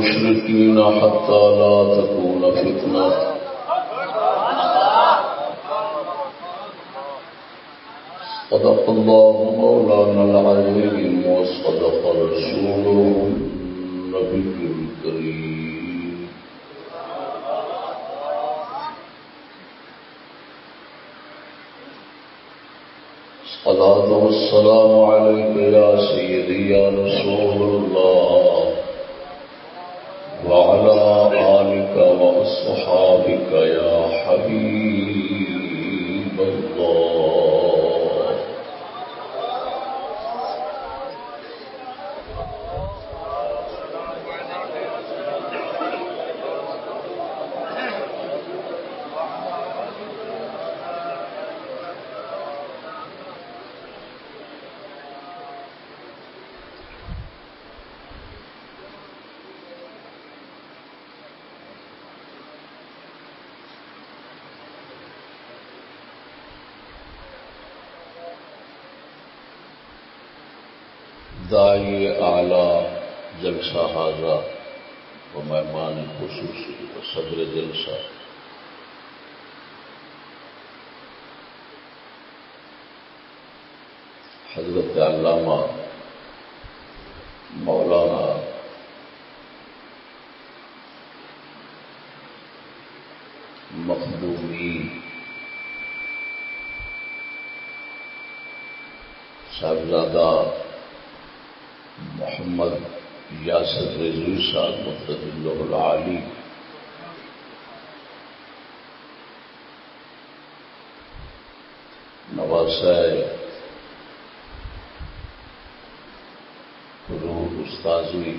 المشركين حتى لا تكون فتنة. حضرت علامہ مولانا مخدومی صاحبزادہ محمد یاسر رضوی صاحب مدد اللہ العالی نواسہ روح استاذی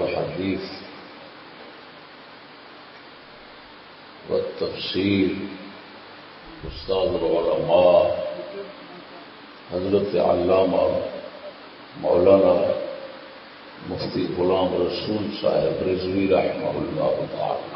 والحديث والتفسير والتفسیر العلماء حضرت علامہ مولانا مفتی غلام رسول صاحب رضوی رحمہ اللہ تعالی۔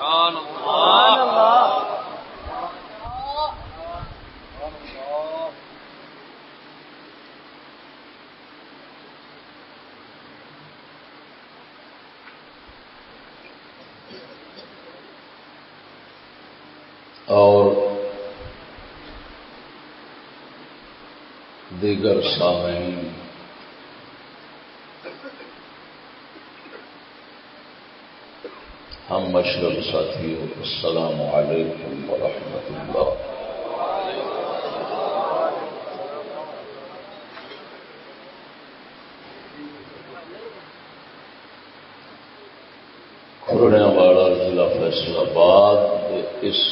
دیگر سامعین ہم مشرق ساتھیوں السلام علیکم ورحمۃ اللہ کھرنے والا ضلع فیصلہ آباد اس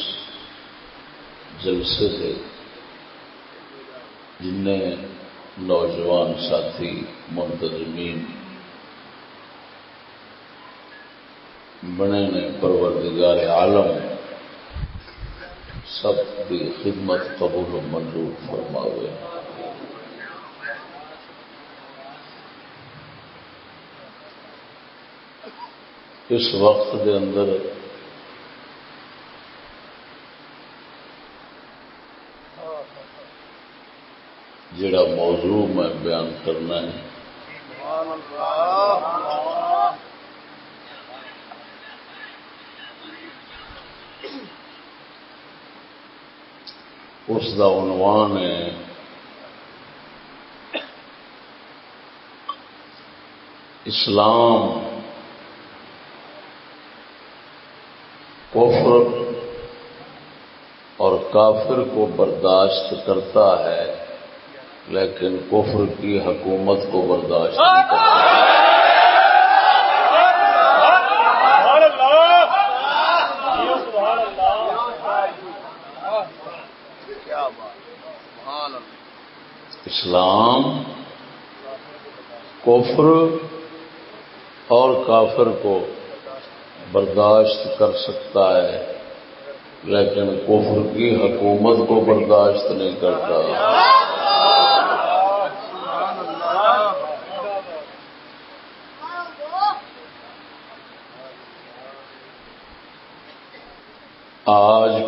جلسے سے جن نوجوان ساتھی، منتظمین بنے نے پروردگار عالم، سب کی خدمت قبول و منظور فرماوے۔ اس وقت کے اندر جڑا موضوع میں بیان کرنا ہے۔ اس کا عنوان ہے۔ اسلام کفر اور کافر کو برداشت کرتا ہے۔ لیکن کفر کی حکومت کو برداشت نہیں کرتا اسلام کفر اور کافر کو برداشت کر سکتا ہے لیکن کفر کی حکومت کو برداشت نہیں کرتا۔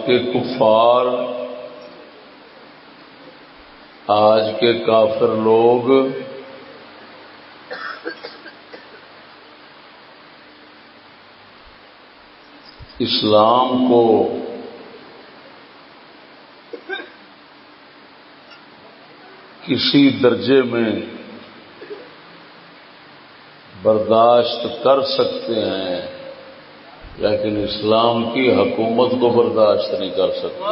کے کفار، آج کے کافر لوگ، اسلام کو کسی درجے میں برداشت کر سکتے ہیں۔ لیکن اسلام کی حکومت کو برداشت نہیں کر سکتے۔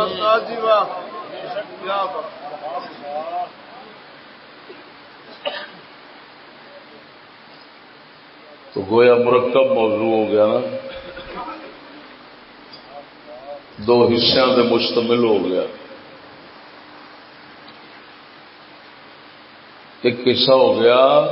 تو گویا مرکب موضوع ہو گیا نا۔ دو حصوں سے مشتمل ہو گیا۔ ایک قصہ ہو گیا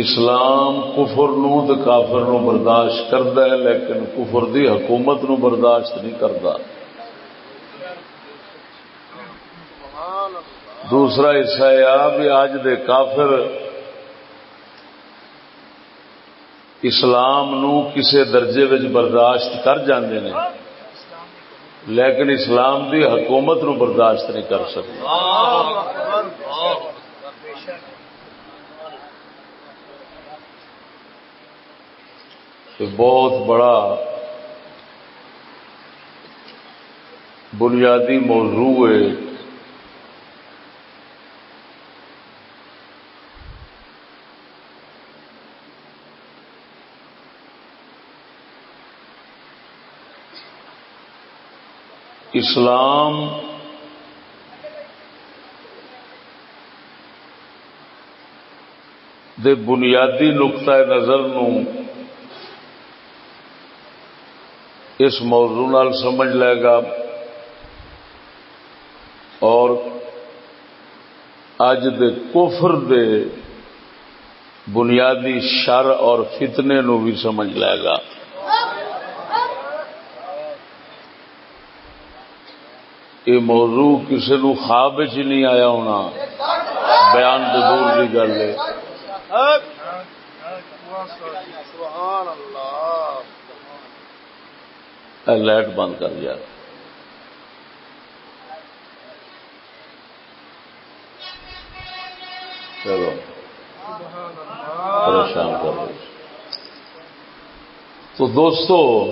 اسلام کفر نو تو کافر نو برداشت کرتا ہے، لیکن کفر دی حکومت نو برداشت نہیں کرتا دوسرا حصہ یہ بھی اج دے کافر اسلام نو کسے درجے وچ برداشت کر جاندے نے، لیکن اسلام دی حکومت نو برداشت نہیں کر سکتے۔ بہت بڑا بنیادی موضوع ہے۔ اسلام دے بنیادی نقطۂ نظر نو اس موضوع نال سمجھ لے گا۔ اور اج دے کفر دے بنیادی شر اور فتنے نو بھی سمجھ لے گا۔ یہ موضوع کسی نو خواب چ نہیں آیا ہونا۔ بیان تو دور کی گل ہے۔ ہاں۔ لائٹ بند کر دیا۔ چلو۔ پریشان کر تو دوستو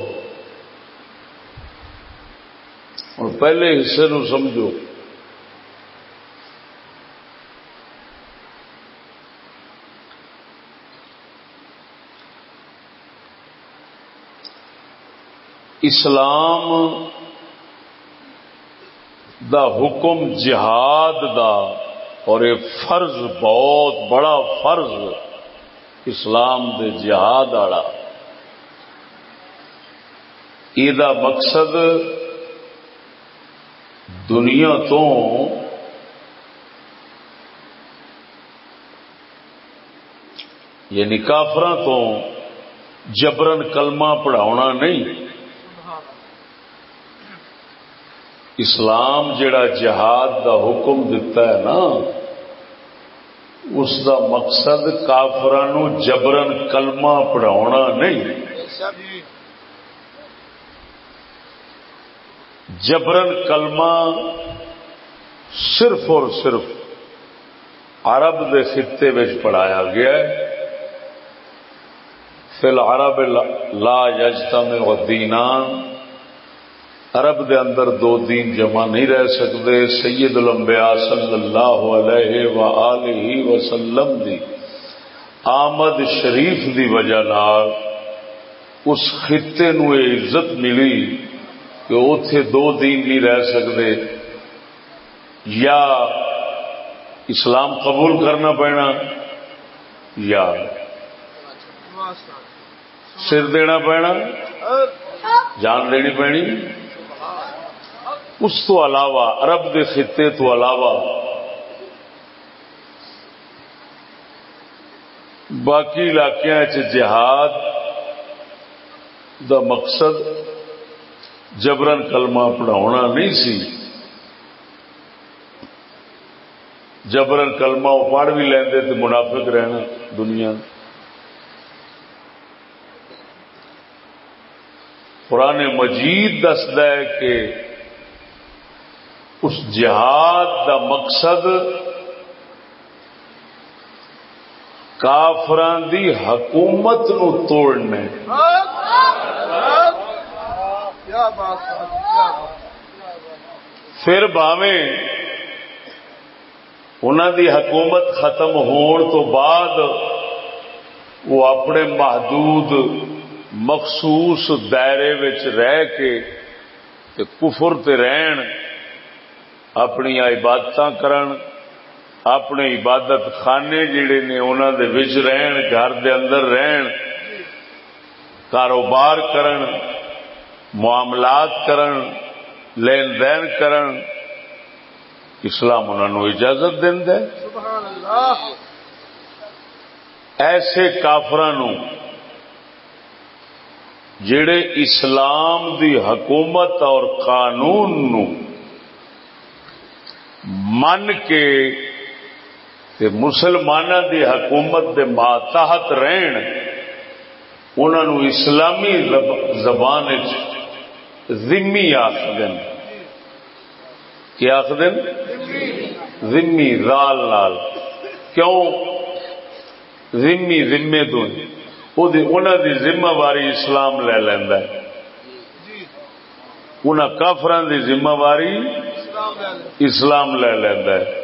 اور پہلے حصے نو سمجھو۔ اسلام دا حکم جہاد دا اور یہ فرض بہت بڑا فرض اسلام دے جہاد والا۔ یہ مقصد دنیا تو یعنی کافر تو جبرن کلمہ پڑھاونا نہیں۔ اسلام جڑا جہاد دا حکم دیتا ہے نا، اس دا مقصد کافران جبرن کلمہ پڑھاونا نہیں۔ جبرن کلمہ صرف اور صرف عرب دے خطے میں پڑھایا گیا ہے۔ فی العرب لا یجتمع دینان عرب دے اندر دو دین جمع نہیں رہ سکتے، سید الانبیاء صلی اللہ علیہ وآلہ وسلم دی آمد شریف دی وجہ نال اس خطے نو عزت ملی کہ اتے دو دین نہیں رہ سکتے۔ یا اسلام قبول کرنا پینا، یا سر دینا پینا، جان دینی پینی۔ اس تو علاوہ عرب کے خطے تو علاوہ۔ باقی علاقوں جہاد دا مقصد جبرن کلمہ پڑھاؤنا نہیں سی۔ جبرن کلمہ وہ پڑھ بھی لیندے تو منافق رہنا دنیا۔ قرآن مجید دسد ہے کہ اس جہاد دا مقصد کافران دی حکومت نو توڑنے۔ پھر باویں انہوں دی حکومت ختم ہون تو بعد وہ اپنے محدود مخصوص دائرے رہ کے تے کفر تے رہن۔ اپنی عبادت کرن اپنے عبادت خانے جڑے نے انہوں دے وچ رہن گھر دے اندر رہن کاروبار کرن معاملات کرن لین دین کرن اسلام انہوں اجازت دینا ایسے کافران جڑے اسلام دی حکومت اور قانون نو من کے مسلمانوں دی حکومت دے ماتحت رہن انہوں اسلامی زبان ذمی آخر کیا آخر ذمی رال لال۔ کیوں؟ ذمی، ذمے تو۔ انہوں دی ذمہ واری اسلام لے لینا انہوں کافران دی ذمہ واری اسلام لے لینا ہے۔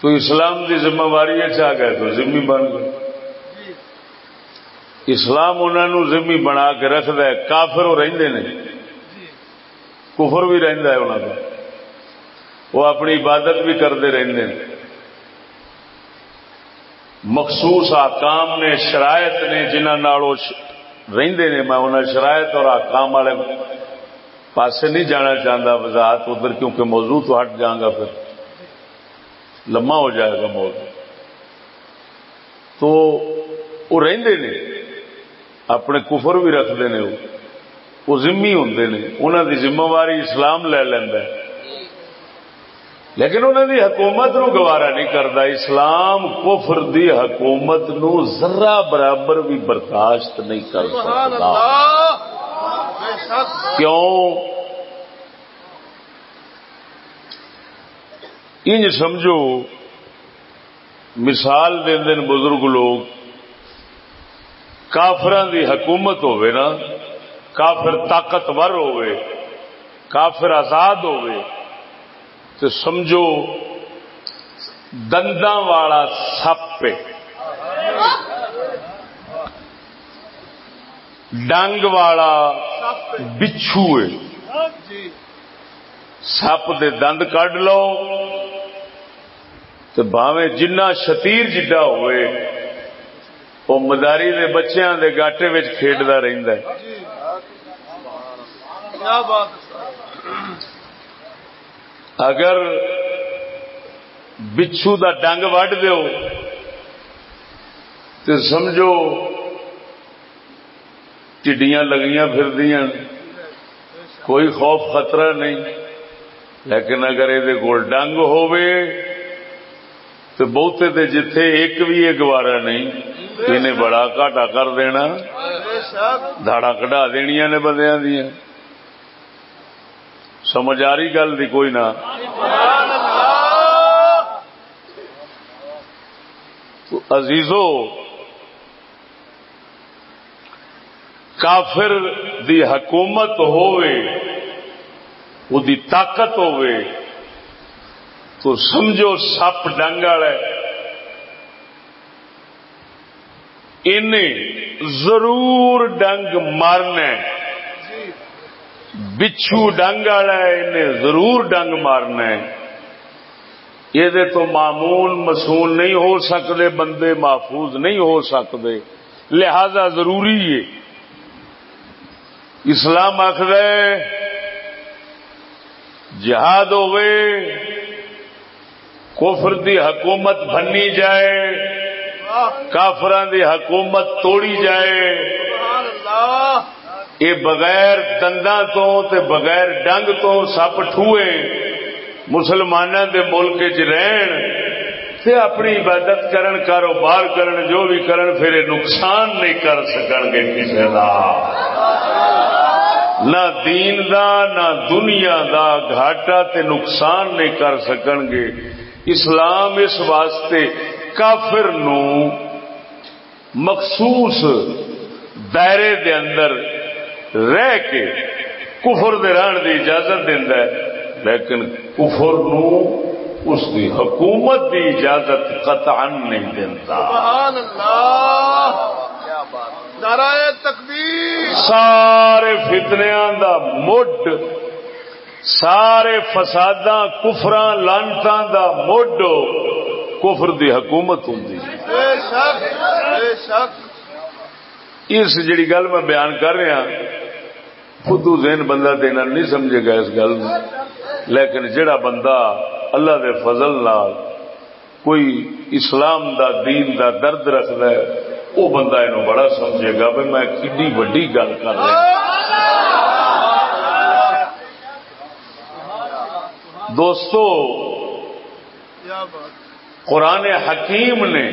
تو اسلام دی ذمہ واری آ گئے تو ذمی بن گئے۔ اسلام انہوں ذمی بنا کے رکھد ہے، کافر وہ رہندے نے۔ کفر بھی رہندا ہے انہوں کا وہ اپنی عبادت بھی کرتے رہتے ہیں مخصوص آکام نے، شرائط نے جنہوں رہندے نے، میں انہیں شرائط اور آکام والے پاسے نہیں جانا چاہتا وضاحت ادھر کیونکہ موضوع تو ہٹ جاؤں گا پھر۔ لما ہو جائے گا موضوع تو وہ رہندے نے اپنے کفر بھی رکھتے ہیں وہ۔ ذمہ ہوں نے۔ انہوں کی ذمہ واری اسلام لے لینا لیکن انہوں نے حکومت نو گوارا نہیں کرتا اسلام کفر دی حکومت نو ذرا برابر بھی برداشت نہیں کر سکتا کیوں؟ انج سمجھو، مثال دین دن بزرگ لوگ کافران دی حکومت ہوئے نا، کافر طاقتور ہوئے کافر آزاد ہوئے تو سمجھو دندا والا سپ ڈنگ والا بچھو سپ دے دند کڈ لو تو باوے جنہ شتیر جڈا ہوئے وہ مداری دے بچیاں دے گاٹے کھیڈتا رہتا ہے اگر بچھو دا ڈنگ وڈ دو تو سمجھو ٹڈیاں لگیاں پھر دیا کوئی خوف، خطرہ نہیں۔ لیکن اگر یہ کول ڈنگ ہوئے تو بہتے تے جتھے ایک بھی یہ گوارا نہیں، انہیں بڑا گاٹا کر دینا۔ دھاڑا کٹا دنیا نے بندیاں دیا سمجھ آ رہی گل دی کوئی نہ؟ عزیزو کافر دی حکومت ہوئے وہ دی طاقت ہوئے تو سمجھو سپ ڈنگ ان ضرور ڈنگ مارنا بچھو ڈنگ والا انہیں ضرور ڈنگ مارنا یہ تو معمول مسول نہیں ہو سکتے بندے محفوظ نہیں ہو سکتے لہذا ضروری ہے اسلام آخر جہاد ہوئے کفر دی حکومت بنی جائے کافران دی حکومت توڑی جائے۔ یہ بغیر دنداں تو تے بغیر ڈنگ تو سپ ٹھوئے مسلمانوں دے ملک چ رہن، تے اپنی عبادت کرن، کاروبار کرن، جو بھی کرن، پھر نقصان نہیں کر سکن گے کسی کا نہ دین دا، نہ دنیا دا گھاٹا تے نقصان نہیں کر سکن گے۔ اسلام اس واسطے کافر نو مخصوص دائرے دے اندر رہ کے کفر دے رہن دی اجازت دینا ہے، لیکن کفر نو اس دی حکومت دی اجازت قطعا نہیں دیتا سبحان اللہ! نعرہ تکبیر۔ سارے فتنیاں دا مڈ سارے فساداں کفراں لانتاں دا مڈ کفر دی حکومت ہوں بے شک بے شک۔ اس جڑی گل میں بیان کر رہا خود ذہن بندہ دینا نہیں سمجھے گا اس گل میں لیکن جڑا بندہ اللہ دے فضل نال کوئی اسلام دا دین دا درد رکھتا ہے وہ بندہ یہ بڑا سمجھے گا بھائی میں کنی وڈی گل کر رہا دوستو، قرآن حکیم نے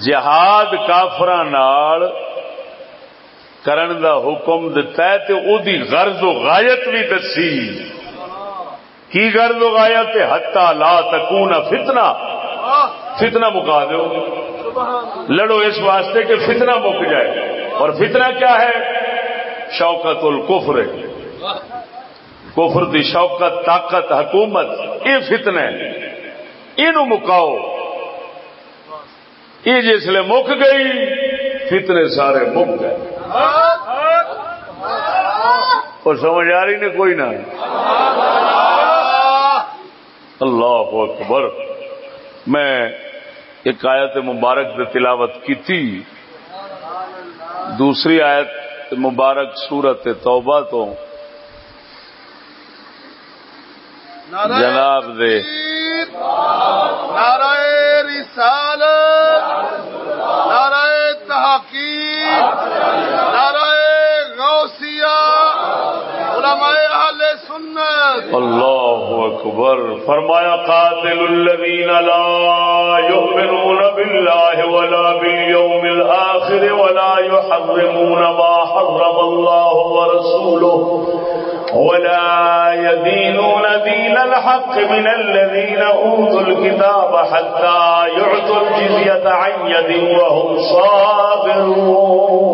جہاد کافر کرن دا حکم دتا ہے تے او دی غرض و غایت بھی دسی۔ کی غرض و غایت ہے حتا لا تکون فتنہ۔ فتنہ مکا دو لڑو اس واسطے کہ فتنہ مک جائے۔ اور فتنہ کیا ہے؟ شوکت الکفر۔ کفر دی شوکت، طاقت، حکومت، یہ فتنہ یہ مکاؤ۔ یہ جسے مک گئی، فتنے سارے مک گئے۔ اور سمجھ آ رہی نے کوئی نہ؟ اللہ اکبر۔ میں ایک آیت مبارک سے تلاوت کی تھی۔ دوسری آیت مبارک سورت توبہ تو۔ جناب دے۔ نعرہ رسالت نعرہ تحقیق نعرہ غوثیہ علماء اہل سنت۔ اللہ اکبر۔ فرمایا، قاتل الذین لا یؤمنون باللہ ولا بالیوم الآخر ولا يحرمون ما حرم اللہ ورسولہ ولا يدينون دين الحق من الذين أوتوا الكتاب حتى يعطوا الجزية عن يد وهم صابرون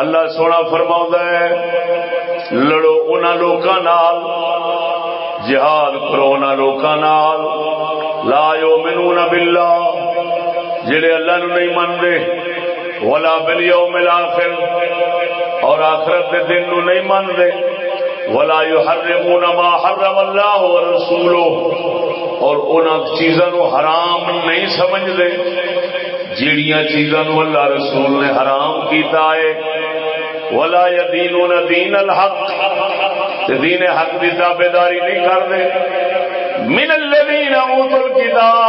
اللہ سونا فرما ہے، لڑو ان لوکاں نال، جہاد کرو ان لوکاں نال۔ لا یؤمنون باللہ، جڑے اللہ نو نہیں منتے ولا بالیوم الاخر، اور آخرت دے دن نو نہیں منتے ولا يحرمون ما حرم الله ورسوله اور ان چیزاں نو حرام نہیں سمجھدے۔ جیڑیاں چیزاں نو اللہ رسول نے حرام کیتا ہے ولا يدينون دين الحق. دین حق کی دی تابعداری نہیں کرتے. من الذين اوتوا الكتاب.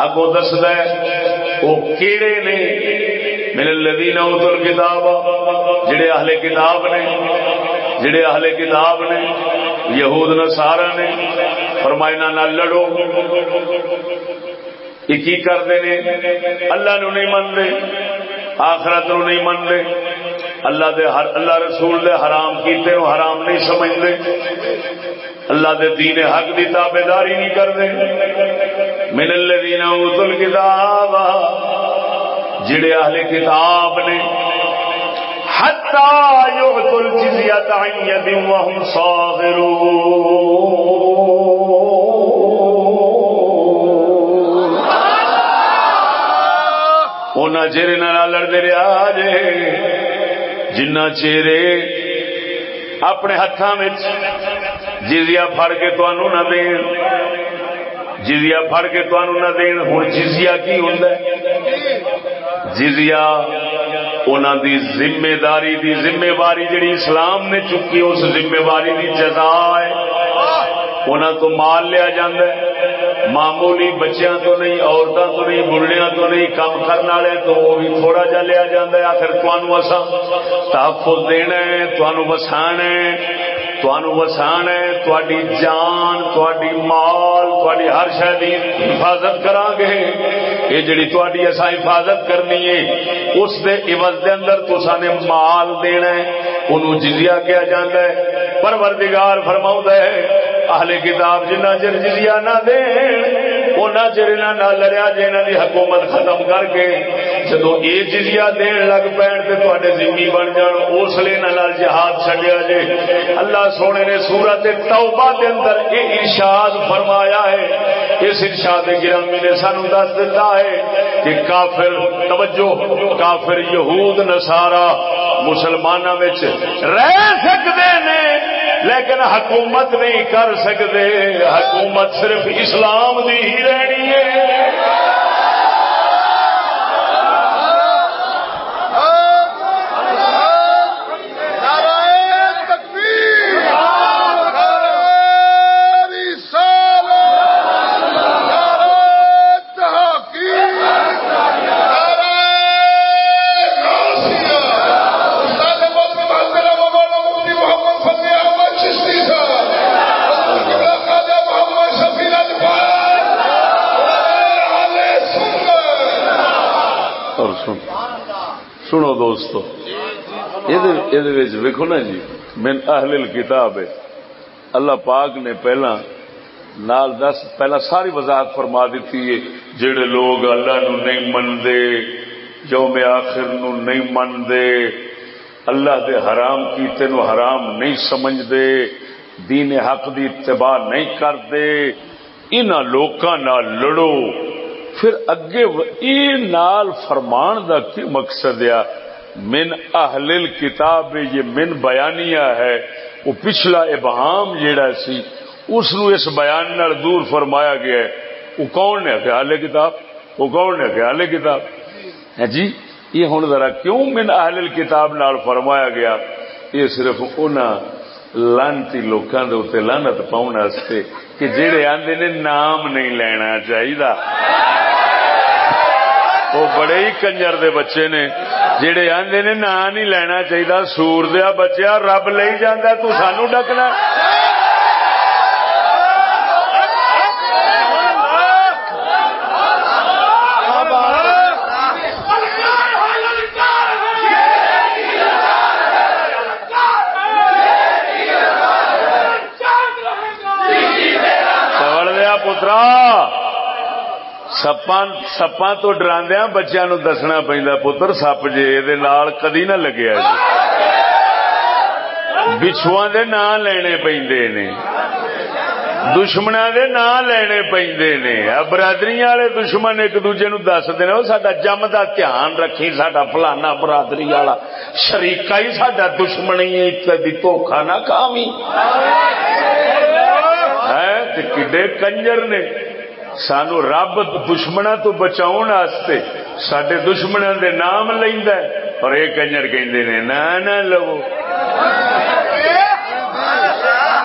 اگو دسد وہ کیڑے نے من الذين اوتوا الكتاب، جڑے اہل کتاب نے، جڑے اہل کتاب نے، یہود نصارا نے فرمائنا نہ لڑو۔ یہ کی کرتے نے اللہ نو نہیں منتے آخرت نو نہیں منتے اللہ دے ہر اللہ رسول دے حرام کیتے نو حرام نہیں سمجھتے۔ اللہ دے دین حق دی تابے داری نہیں کرتے۔ من الذین اوتوا الکتاب، جڑے اہل کتاب نے حتی یعطوا الجزیۃ عن ید وهم صاغرون۔ ان چیر لڑتے رہا جے جنا چیرے اپنے ہاتھوں میں جزیا فڑ کے تنوع نہ دین جزیا فڑ کے تنوع نہ دین ہوں جزیا کی ہوں جزیا انہوں دی ذمہ داری دی ذمہ داری جڑی اسلام نے چکی اس ذمہ داری دی جزا ہے انہوں تو مال لیا جاندہ ہے معمولی بچیاں تو نہیں عورتوں تو نہیں، بڑھڑیاں تو نہیں، کام کرنے والے تو وہ بھی تھوڑا جا لیا جا ہے آخر تمہوں اصا تحفظ دینا ہے تمہوں وسان ہے۔ وسان ہے تھوڑی جان تھوڑی مال تھوڑی ہر شاید حفاظت کرا گے یہ جڑی تھوڑی اصا حفاظت کرنی ہے اس دے عوض دے اندر تو نے مال دینا ہے انہوں جزیا کیا جاتا ہے پروردگار فرماؤں ہے اہل کتاب جنہ چر جزیا نہ دین چر نہ لڑیا جی انہوں حکومت ختم کر کے جب یہ جزیا دین لگ پین زمین بن جان اس لیے جہاد چڈیا جے اللہ سونے نے سورت توبہ دے اندر یہ ارشاد فرمایا ہے اس ارشاد گرامی نے سانو دس دیتا ہے کہ کافر توجہ کافر یہود نسارا مسلمانوں رہ سکتے ہیں لیکن حکومت نہیں کر سکتے حکومت صرف اسلام دی ہی رہنی ہے۔ ویکو نا جی من اہل کتاب اللہ پاک نے پہلا نال دس پہلا ساری وضاحت فرما دیتی ہے جڑے لوگ اللہ نو نہیں منتے یوم آخر نو نہیں منتے اللہ دے حرام کیتے نو حرام نہیں سمجھتے دین حق دی اتباع نہیں کرتے ان لوکاں نال لڑو پھر اگے یہ نال فرمان دا کی مقصد یا من اہل کتاب، یہ من بیانیہ ہے۔ وہ پچھلا ابہام جیڑا سی اس نو اس بیان نال دور فرمایا گیا ہے۔ وہ کون ہے اہل کتاب؟ وہ کون ہے اہل کتاب؟ ہے جی یہ ہوں ذرا کیوں من اہل کتاب نال فرمایا گیا؟ یہ صرف انہوں لانتی لوکاں دے اوتے لعنت پاؤن واسطے کہ جڑے آندے نے نام نہیں لینا چاہیے وہ بڑے ہی کنجر دے بچے نے جڑے آدھے نے نا نہیں لینا چاہیے سور دیا بچیا، رب لے جانا تو سانو ڈکنا۔ پترا سپا تو ڈراندیا بچیا نو دسنا پہنا پتر سپ جے یہ کدی نہ لگیا جی بچھو دے نام لینے پہ دشمنا دے نام لینے پہ برادری والے دشمن ایک دوجے نو دس دے وہ سا جم کا دھیان رکھی سڈا فلانا برادری والا شریقا ہی سڈا دشمنی دھوکھا نہ کامی ہے کڈے کنجر نے سانو رب دشمنا تو بچاؤ سڈے دشمنوں دے نام لینا اور یہ کنجر کہ نہ لو۔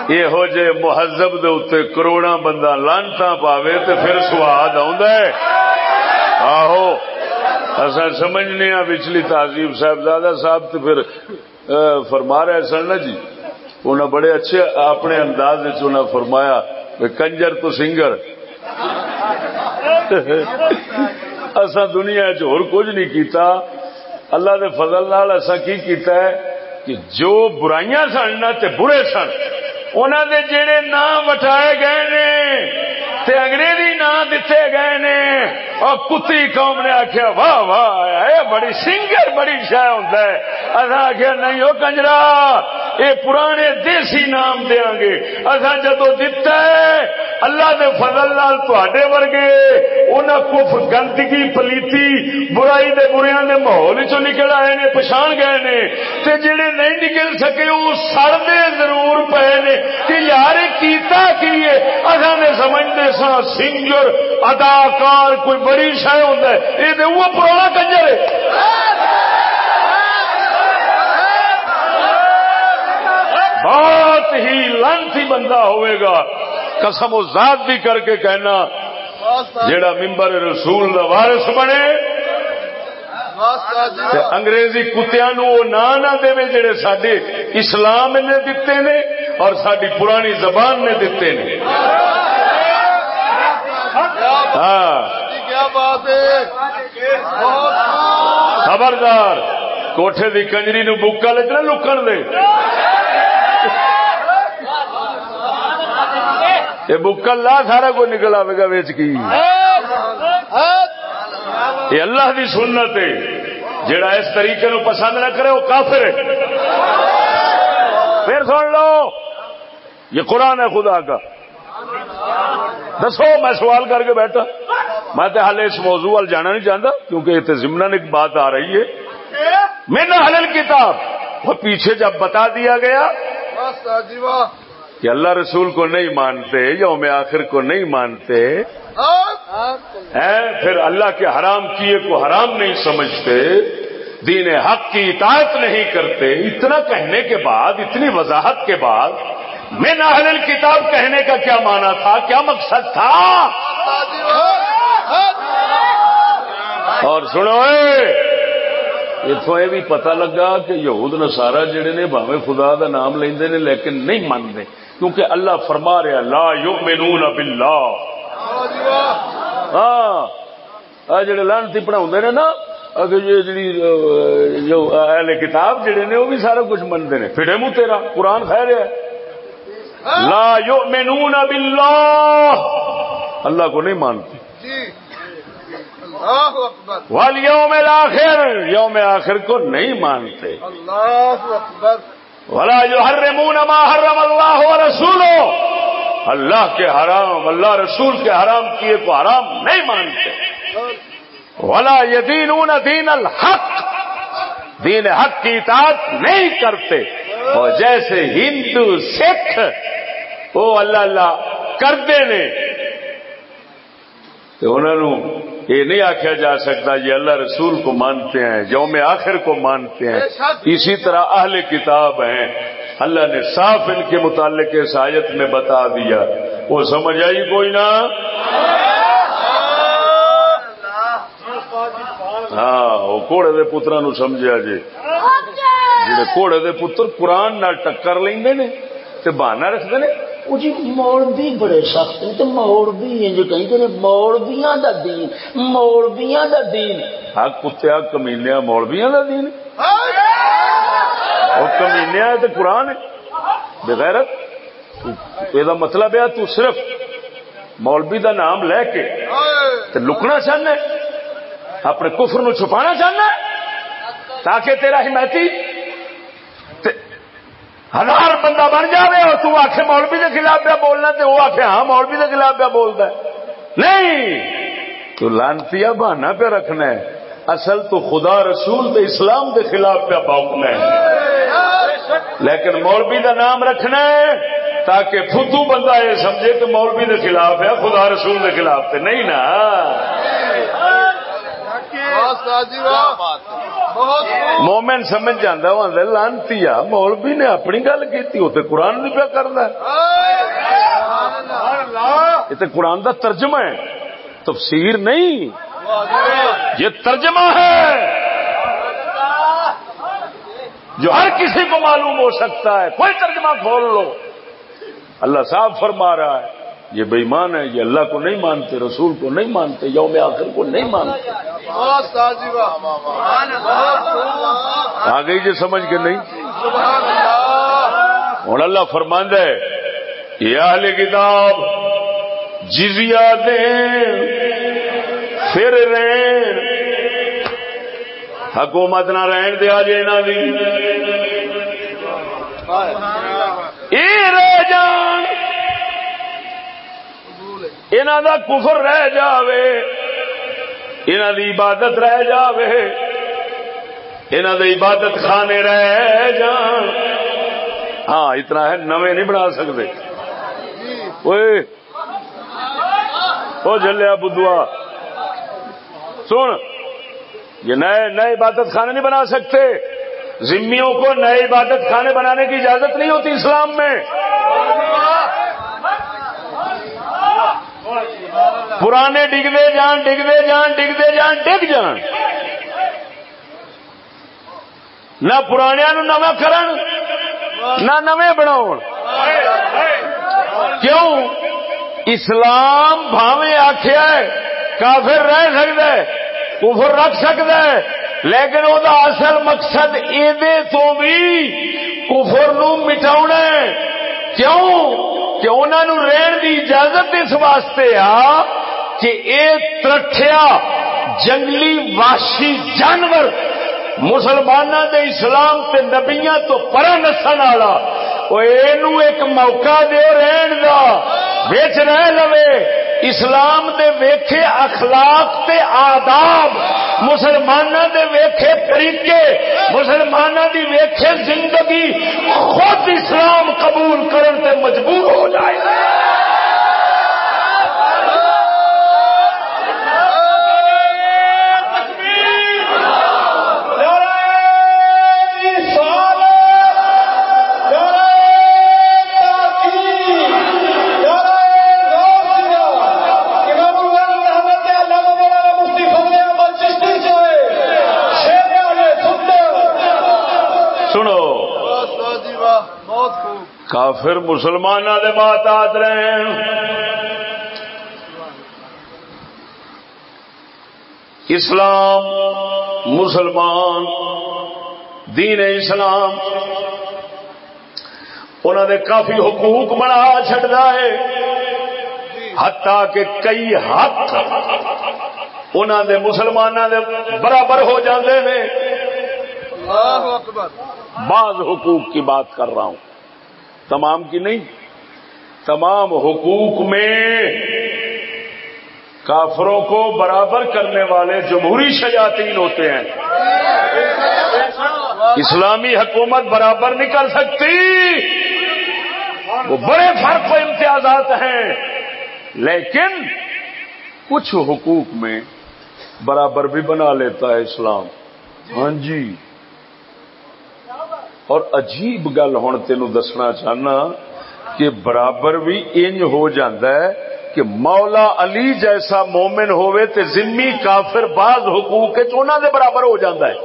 یہ جے مہذب دے اتنے کروڑا بندہ لانتا پاوے تو پھر سواد آہو اصا سمجھنے ہاں پچھلی صاحب دادا صاحب تو پھر فرما رہے سن نا جی۔ انہیں بڑے اچھے اپنے انداز فرمایا کنجر تو سنگر اصا دنیا چور کچھ نہیں کیتا۔ اللہ دے فضل نال اصا کی کیتا ہے کہ جو برائیاں سن نہ تے برے سن انہوں دے جڑے نام وٹائے گئے نے، تے انگریزی نام دیتے گئے نے اور کتی قوم نے آخیا واہ واہ، اے بڑی سنگر، بڑی شہ ہوتا ہے۔ اصا آخیا نہیں وہ کنجرا یہ پرانے دیسی نام دیا گے اصا جدو دتا ہے اللہ دے فضل نال تے ورگے انہیں کف گندگی پلیتی، برائی دے بریا نے ماحول چ نکل آئے نے پچھان گئے نے۔ تے جڑے نہیں نکل سکے وہ سڑتے ضرور پے نے۔ کہ یار کیتا کی ہے؟ اصا نے سمجھتے سا سنگر، اداکار، کوئی بڑی شہ ہوتا ہے۔ یہ وہ پرانا کنجر ہے۔ بہت ہی لانسی بندہ ہوئے گا۔ قسم و ذات بھی کر کے کہنا، جیڑا ممبر رسول دا وارث بنے، تے انگریزی کتیا نو نہ نہ دے جڑے سڈے اسلام نے دتے نے اور ساری پرانی زبان نے دتے نے۔ ہاں۔ خبردار، کوٹھے دی کنجری نو بکا لے لکن دے یہ بکل لا سارا کوئی نکل آئے گا ویچ کی؟ یہ اللہ دی سنت ہے۔ جڑا اس طریقے نو پسند نہ کرے، وہ کافر ہے۔ پھر سن لو، یہ قرآن ہے خدا کا۔ دسو، میں سوال کر کے بیٹھا۔ میں تو حال اس موضوع وال جانا نہیں چاہتا کیونکہ اتنے ضمن ایک بات آ رہی ہے۔ میں نہ حلل کتاب وہ پیچھے جب بتا دیا گیا کہ اللہ رسول کو نہیں مانتے، یوم آخر کو نہیں مانتے پھر اللہ کے حرام کیے کو حرام نہیں سمجھتے، دین حق کی اطاعت نہیں کرتے، اتنا کہنے کے بعد، اتنی وضاحت کے بعد میں ناہل کتاب کہنے کا کیا مانا تھا، کیا مقصد تھا؟ اور سنو اتو یہ بھی پتا لگا کہ یہود نسارا جڑے نے باوے خدا دا نام لیندے نے، لیکن نہیں مانتے۔ کیونکہ اللہ فرما رہا لا یؤمنون باللہ۔ ہاں جڑے لانتی پڑھاؤں نے نا جو اہل کتاب جڑے نے وہ بھی سارا کچھ منتے ہیں پھر منہ تیرا قرآن خیر ہے۔ لا یؤمنون باللہ۔ اللہ کو نہیں مانتے۔ والیوم الاخر یوم آخر کو نہیں مانتے۔ اللہ اکبر۔ ولا جو ہر ما حرم اللہ رسول اللہ کے حرام، اللہ رسول کے حرام کیے کو حرام نہیں مانتے. ولا یدین دین الحق. دین حق کی اطاعت نہیں کرتے. اور جیسے ہندو، سکھ وہ اللہ اللہ کرتے نے. تو انہوں یہ نہیں آخیا جا سکتا یہ اللہ رسول کو مانتے ہیں یوم آخر کو مانتے ہیں۔ اسی طرح اہل کتاب ہیں۔ اللہ نے صاف ان کے متعلق اس آیت میں بتا دیا۔ وہ سمجھ آئی کوئی نہ ہاں وہ کوڑے دے پترا نو سمجھا جی۔ جی کوڑے دے پتر قرآن نال ٹکر لیں بہانا رکھتے ہیں وہ جی مولوی بڑے سخت ہیں تو مولوی انج کہیں مولویاں دا دین مولویاں دا دین ہاں کتیا کمینیا مولویاں دا دین اور کمینیا تو قرآن ہے بغیرت یہ مطلب ہے تو صرف مولوی دا نام لے کے تو لکنا چاہنا اپنے کفر نو چھپانا چاہنا تاکہ تیرا حمایتی ہزار بندہ بن جائے اور تو آخ مولوی کے خلاف پہ بولنا تو وہ آخ ہاں مولوی کے خلاف پہ بولتا ہے۔ نہیں! تو لانتی بہانا پہ رکھنا ہے۔ اصل تو خدا رسول تو اسلام کے خلاف پہ پاؤنا ہے۔ لیکن مولوی کا نام رکھنا ہے تاکہ فتو بندہ یہ سمجھے کہ مولوی کے خلاف ہے خدا رسول کے خلاف تو نہیں نا۔ مومن سمجھ جانا وہ لانتی مولوی نے اپنی گل کی وہ تو قرآن بھی پیا کرنا یہ تو قرآن کا ترجمہ ہے۔ تفسیر نہیں۔ یہ ترجمہ ہے۔ جو ہر کسی کو معلوم ہو سکتا ہے کوئی ترجمہ کھول لو۔ اللہ صاحب فرما رہا ہے۔ یہ بےمان ہے یہ اللہ کو نہیں مانتے رسول کو نہیں مانتے یوم آخر کو نہیں مانتے۔ آ گئی جی سمجھ کے نہیں؟ ہوں اللہ فرماند ہے یہ اہل کتاب جزیا دیں پھر رہن حکومت نہ رہن دیا جی رہ جان۔ انہوں دا کفر رہ جاوے انہوں دی عبادت رہ جاوے انہوں دے عبادت خانے رہ جان۔ ہاں اتنا ہے، نویں نہیں بنا سکتے۔ وہ جلیا بدوا سن، یہ نئے نئے عبادت خانے نہیں بنا سکتے۔ ذمیوں کو نئے عبادت خانے بنانے کی اجازت نہیں ہوتی اسلام میں۔ پرانے ڈگتے جان ڈگتے جان ڈگتے جان، ڈگ جان۔ نہ پرانیا نو نو کرن، نہ نویں بناؤ کیوں؟ اسلام بھاوے آخیا کافر رہ سکتا ہے، کفر رکھ سکتا ہے، لیکن وہ اصل مقصد یہ تو بھی کفر نو مٹا کیوں؟ کہ انہوں رہن کی اجازت اس واسطے آ کہ اے ترٹھیا جنگلی واشی جانور مسلمانوں دے اسلام تے نبیاں تو پرا نسن والا ایک موقع دے رہن دا بچ رہ لوے، اسلام دے ویکھے اخلاق تے آداب مسلمانوں دے ویکھے طریقے مسلمانوں دی ویکھے زندگی، خود اسلام قبول کرن تے مجبور ہو جائے۔ کافر مسلمان دے بات آت رہے ہیں اسلام مسلمان دین اسلام انہوں نے کافی حقوق بنا چڑھتا ہے۔ ہتا کہ کئی حق انہوں نے مسلمانوں دے برابر ہو جاتے ہیں۔ بعض حقوق کی بات کر رہا ہوں۔ تمام کی نہیں، تمام حقوق میں کافروں کو برابر کرنے والے جمہوری شجاتین ہوتے ہیں۔ اسلامی حکومت برابر نہیں کر سکتی۔ وہ بڑے فرق و امتیازات ہیں۔ لیکن کچھ حقوق میں برابر بھی بنا لیتا ہے اسلام۔ ہاں جی۔ اور عجیب گل ہوں تین دسنا چاہنا کہ برابر بھی انج ہو جاندہ ہے کہ مولا علی جیسا مومن ہوئے تے ذمی کافر بعض حقوق چونا دے برابر ہو جاندہ ہے۔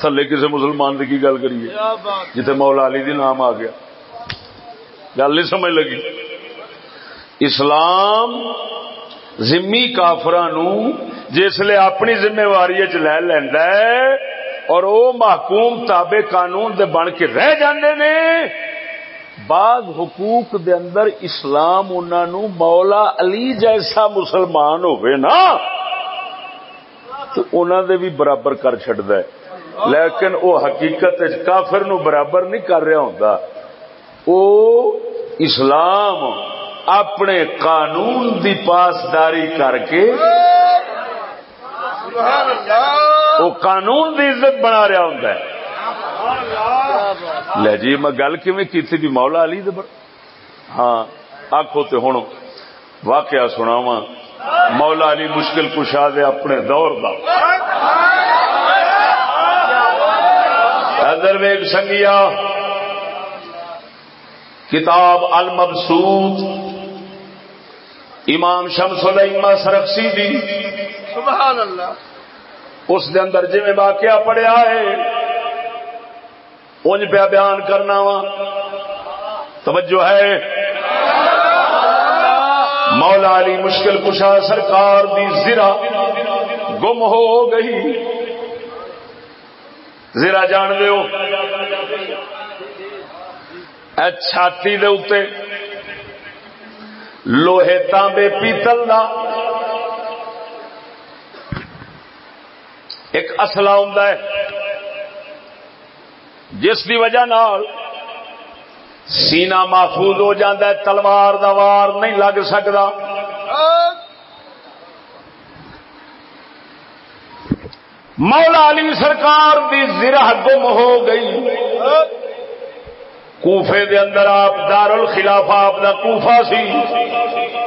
تھلے کسی مسلمان کی گل کریے؟ جتنے مولا علی دی نام آ گیا۔ گل نہیں سمجھ لگی۔ اسلام ذمی کافران جسے اپنی ذمہواری لے لینا اور وہ محکوم تابے قانون دے بن کے رہ جاندے نے، بعض حقوق دے اندر اسلام انہوں مولا علی جیسا مسلمان ہوئے نا، تو انہوں دے بھی برابر کر چڑد ہے۔ لیکن وہ حقیقت کافر نو برابر نہیں کر رہا ہوں وہ اسلام اپنے قانون دی پاسداری کر کے وہ قانون دی عزت بنا رہا ہوں لے جی میں گل کی تھی مولا علی دبر ہاں آخو تو ہوں واقعہ سنا وا مولا علی مشکل کشا دے اپنے دور کا ادر ویگ سنگیا۔ کتاب المبسوط۔ امام شمس الما سرخسی دی۔ سبحان اللہ۔ اس دے اندر جی واقعہ پڑیا ہے انج پیا بیان کرنا وا۔ توجہ ہے۔ مولا علی مشکل کشا سرکار دی زرا گم ہو گئی۔ زرا جان دیو اے چھاتی دے اتے لوہے تانبے پیتل دا ایک اصلا ہوں جس کی وجہ نال سینہ محفوظ ہو جاتا ہے تلوار دا وار نہیں لگ سکتا مولا علی سرکار دی زرہ گم ہو گئی۔ کوفے دے اندر آپ دار الخلافہ آپ دا کوفہ سی۔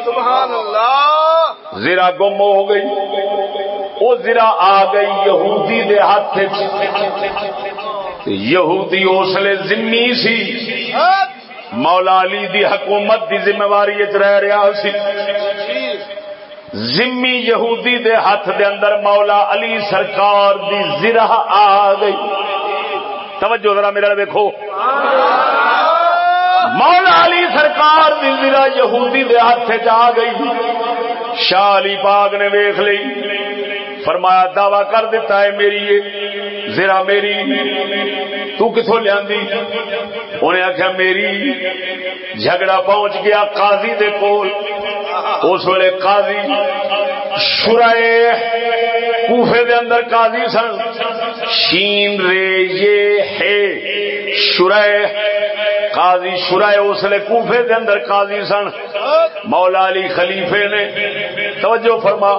سبحان اللہ۔ زرہ گم ہو گئی۔ وہ زرہ آ گئی یہودی دے ہاتھ یہودی اسلے ذمی سی۔ مولا علی دی حکومت دی ذمہ واری رہ رہا سی۔ ذمی یہودی دے ہاتھ دے اندر مولا علی سرکار دی زرہ آ گئی۔ توجہ ذرا میرا دیکھو مولا علی سرکار دی زرہ یہودی دے ہاتھ جا گئی۔ شاہ علی پاک نے ویخ لی۔ فرمایا، دعوی کر دیتا ہے میری یہ زرا میری۔ تو کتوں لیا انہیں آخیا، میری۔ جھگڑا پہنچ گیا قاضی دے کول۔ اس ویلے قاضی شرائے کوفے دے اندر قاضی سن۔ شین رے یہ ہے شرائے قاضی شرائے اس لیے کوفے دے اندر قاضی سن۔ مولا علی خلیفے نے۔ توجہ فرما،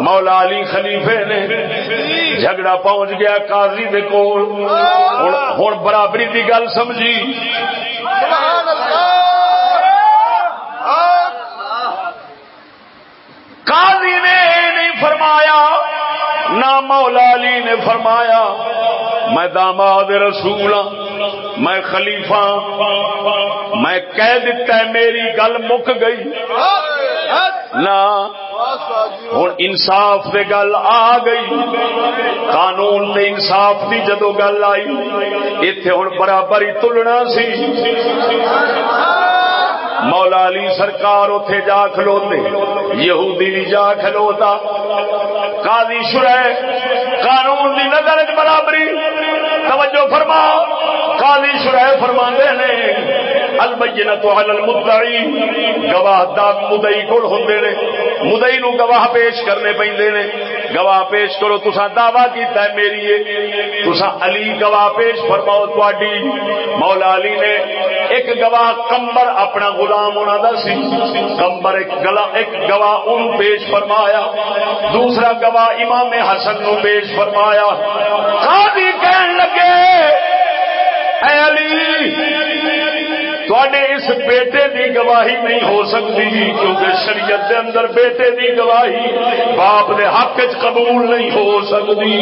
مولا علی خلیفے نے۔ جھگڑا پہنچ گیا قاضی دے کول۔ ہوں برابری دی گل سمجھی۔ سبحان اللہ۔ قاضی نے نہیں فرمایا، نہ مولا علی نے فرمایا، میں داماد رسول ہاں میں خلیفہ ہاں، میں کہہ دیتا ہے میری گل مک گئی۔ نہ ہوں انصاف سے گل آ گئی۔ قانون نے انصاف کی جدو گل آئی اتے ہوں برابر ہی تلنا سی۔ مولا علی سرکار اتے جا کھلوتے، یہودی بھی جا کھلوتا، قاضی شرح، قانون دی نظر برابری، توجہ فرما، قاضی شرح فرما نے البینت علی المدعی، گواہ دا مدعی کول ہوندے نے، مدعی نو گواہ پیش کرنے پیندے نے گواہ پیش کرو تسا دعویٰ کیتا ہے میری تسا علی گواہ پیش فرماؤ تواڈی۔ مولا علی نے ایک گواہ کمبر اپنا غلام ہونا دا سی۔ کمبر ایک گلا ایک گواہ ان پیش فرمایا۔ دوسرا گواہ امام حسن نو پیش فرمایا۔ قاضی کہن لگے، اے علی تھوڑے اس بیٹے دی گواہی نہیں ہو سکتی جی، کیونکہ شریعت دے اندر بیٹے دی گواہی باپ دے حق چ قبول نہیں ہو سکتی۔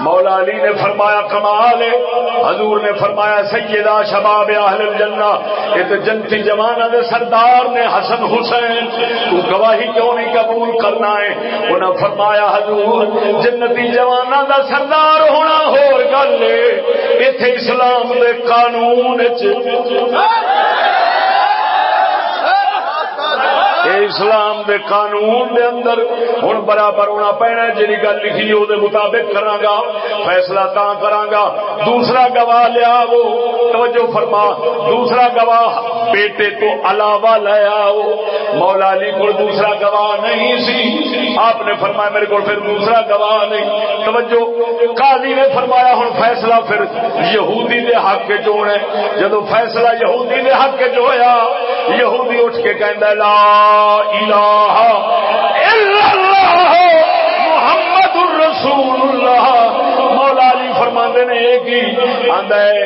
مولا علی نے فرمایا کمال ہے۔ حضور نے فرمایا سیدہ شباب اہل الجنہ، یہ تو جنتی جوانہ دے سردار نے حسن حسین۔ تو گواہی کیوں نہیں قبول کرنا ہے؟ انہاں فرمایا حضور، جنتی جوانہ دا سردار ہونا ہور گل ہے۔ ایتھے اسلام دے قانون اے اسلام دے قانون دے اندر ہوں برابر ہونا پینا جی گل لکھی وہ مطابق کرا گا فیصلہ تا کرا گا دوسرا گواہ لیا وہ، توجہ فرما، دوسرا گواہ بیٹے تو علاوہ لے آؤ مولا علی کو دوسرا گواہ نہیں سی۔ آپ نے فرمایا میرے کو پھر دوسرا گواہ نہیں۔ توجہ، قاضی نے فرمایا ہوں فیصلہ پھر یہودی دے حق کے جو ہے۔ جدو فیصلہ یہودی دے حق کے جو ہوا یہودی اٹھ کے کہہ لا الہ الا اللہ محمد الرسول اللہ مولا علی فرماندے نے ایک ہی آندا ہے،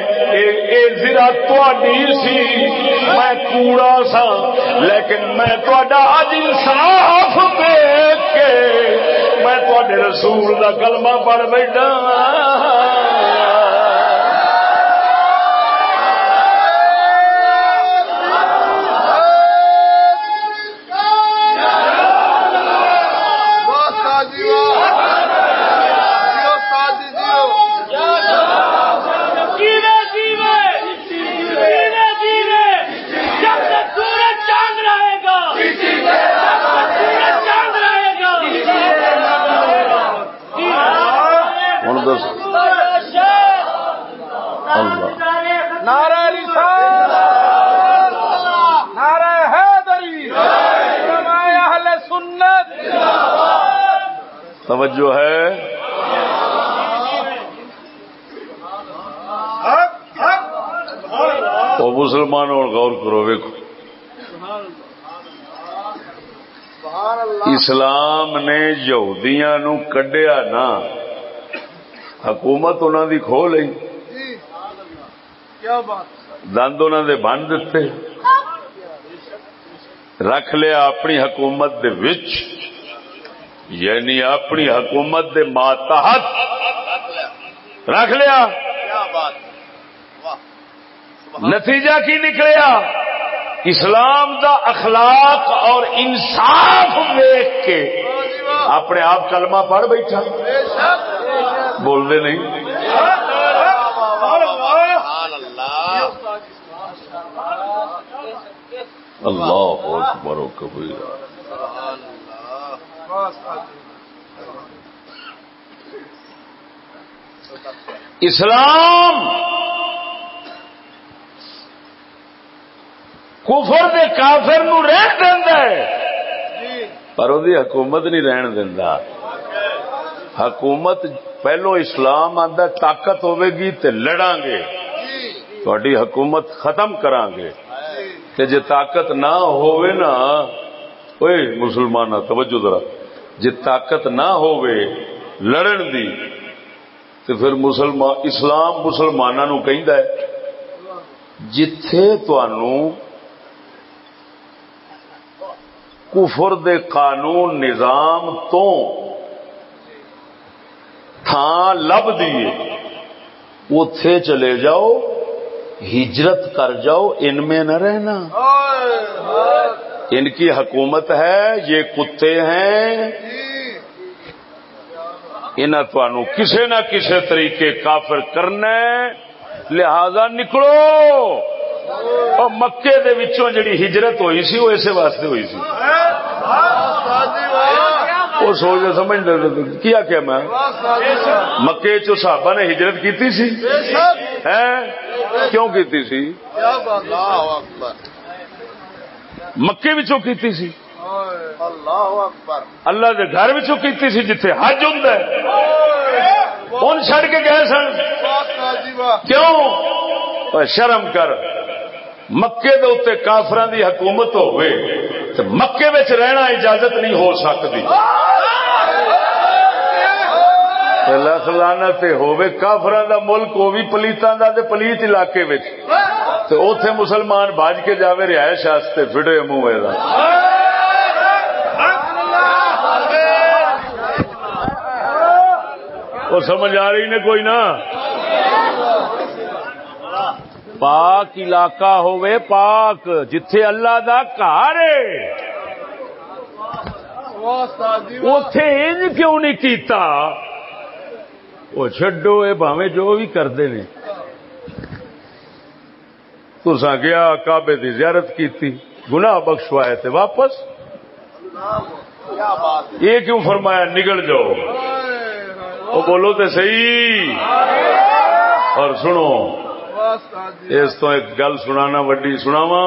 اے زرا تواڈی سی، میں کوڑا سا، لیکن میں تواڈا اج انصاف دیکھ کے میں تواڈے رسول دا کلمہ پڑھ بیٹھا۔ توجہ ہے؟ وہ مسلمان اور غور کرو ویکو اسلام نے یہودیاں نو کڈیا نا، حکومت انہوں دی کھو لی دند انہوں دے بن دیتے رکھ لیا اپنی حکومت دے وچ۔ یعنی اپنی حکومت دے ماتحت. رکھ لیا. نتیجہ کی نکلیا؟ اسلام دا اخلاق اور انصاف دیکھ کے اپنے آپ کلمہ پڑھ بیٹھا. بولتے نہیں. اللہ اکبر و کبیرہ اسلام کفر دے کافر نو رہن دینا ہے۔ پر وہ حکومت نہیں رہن دینا حکومت پہلو اسلام آتا طاقت ہوے گی تے لڑاں گے۔ تھوڑی حکومت ختم کران گے۔ کہ جے طاقت نہ ہوئے نا اوے مسلمان توجہ ذرا۔ جے طاقت نہ ہوئے لڑن دی تو پھر مسلمان، اسلام مسلمانوں نو کہندا ہے، جتھے تانوں کفر دے قانون، نظام تو تھان لب دیے اتے چلے جاؤ، ہجرت کر جاؤ، ان میں نہ رہنا۔ ان کی حکومت ہے یہ کتے ہیں۔ انہیں تنوع کسی نہ کسی طریقے کافر کرنا لہذا نکلو۔ اور مکے دے وچوں جڑی ہجرت ہوئی سی وہ اسے واسطے ہوئی سی۔ وہ سوچ سمجھ کیا کیا میں؟ مکے چو صحابہ نے ہجرت کیتی سی؟ کیوں کیتی سی؟ مکے وچوں کیتی سی۔ اللہ دے گھر وچوں کیتی سی جتھے حج ہوں ان چھڑ کے گئے سن۔ کیوں؟ شرم کر۔ مکے دے اتنے کافران دی حکومت ہوئے تو مکے وچ رہنا اجازت نہیں ہو سکتی لکھ لانا ہوے کافران دا ملک وہ بھی پلیتاں دا تے پلیت علاقے وچ تے اوتھے مسلمان باج کے جاوے رہائش واسطے فٹے منہ دا وہ سمجھ آ رہی نے کوئی نہ پاک علاقہ ہوئے پاک جتھے اللہ دا گھر اتے انج کیوں نہیں کیتا وہ چڈو یہ باوے جو بھی کرتے نے تسا گیا کابے کی زیارت کی گنا بخشوائے تے واپس یہ کیوں فرمایا نگل جاؤ وہ بولو تے صحیح اور سنو اس تو ایک گل سنانا وڈی سناوا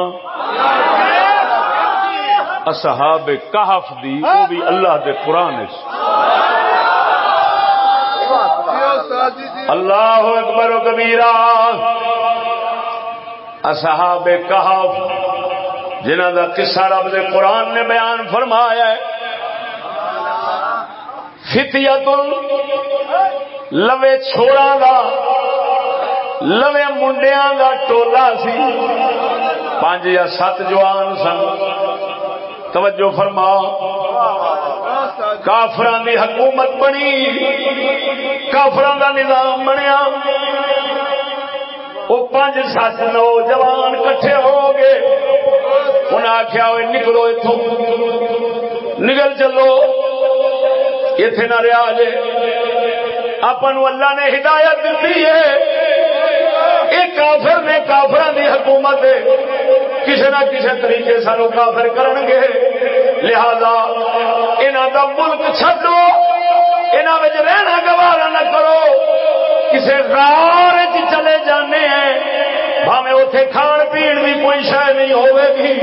اصحاب کہف دی وہ بھی اللہ دے قرآن اللہ اکبر و کبیرہ۔ اصحاب کہف جنہ دا قصہ رب دے قرآن نے بیان فرمایا ہے فتیت لوے چھوڑا دا، لوے منڈیا کا ٹولا سی۔ پانچ یا سات جوان سن۔ توجہ فرما کافران دی حکومت بنی۔ کافران دا نظام بنیا۔ وہ پانچ سات نوجوان کٹھے ہو گئے۔ انہیں آخیا ہوئے نکلو اتوں نکل چلو۔ اتے نہ رہا جے۔ اپن اللہ نے ہدایت دیتی ہے۔ یہ کافر نے کافر دی حکومت کسی نہ کسی طریقے سانو کافر کرن گے۔ لہذا انہوں دا ملک چڈو انہوں رہنا گوارا نہ کرو۔ کسی غار چلے جانے ہیں۔ بھاوے اتے کھان پین بھی کوئی شہ نہیں ہوے گی۔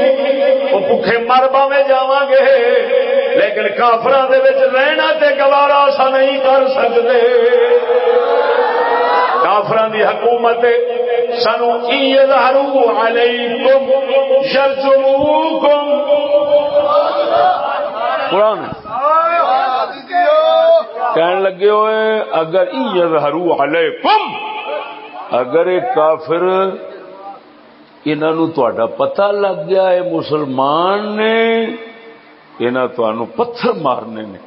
وہ بکھے مر باوے جا گے۔ لیکن کافران رہنا تے گوارا سا نہیں کر سکتے کافران دی حکومت سانو ایظہرو علیکم یرجموکم قرآن کہنے لگے ہوئے، اگر ایظہرو علیکم، اگر ایک کافر انہوں تا پتا لگ گیا ہے مسلمان نے انہوں تو پتھر مارنے نے۔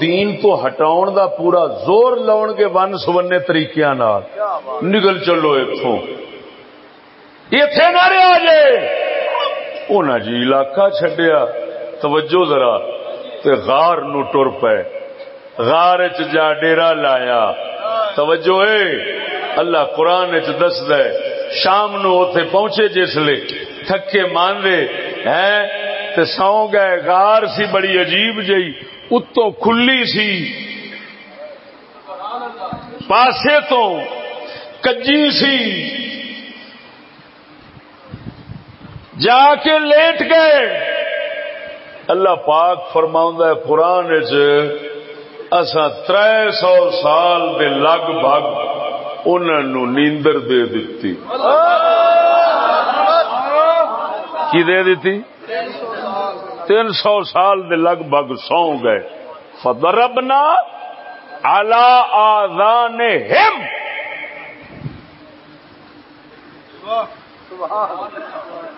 دین تو ہٹاؤ دا پورا زور لاؤ گے ون سبنے طریقے نکل چلو اتوں اتے نہ رہا جے انہیں جی علاقہ چڈیا توجہ ذرا، تے غار نو ٹر پے۔ غار چ جا ڈیرا لایا۔ توجہ اے، اللہ قرآن چ دس دے، شام نو اتے پہنچے جس لے، تھکے مان دے ہیں؟ تے سو گئے، غار سی بڑی عجیب جی اتو کھلی سی۔ پاسے تو کجی سی۔ جا کے لیٹ گئے۔ اللہ پاک فرما قرآن چ تر سو سال دے لگ بھگ انہوں نیندر دے دیتی کی دے دیتی تین سو سال دے لگ بھگ سو گئے۔ فدربنا فضربنا على آذانهم سبحان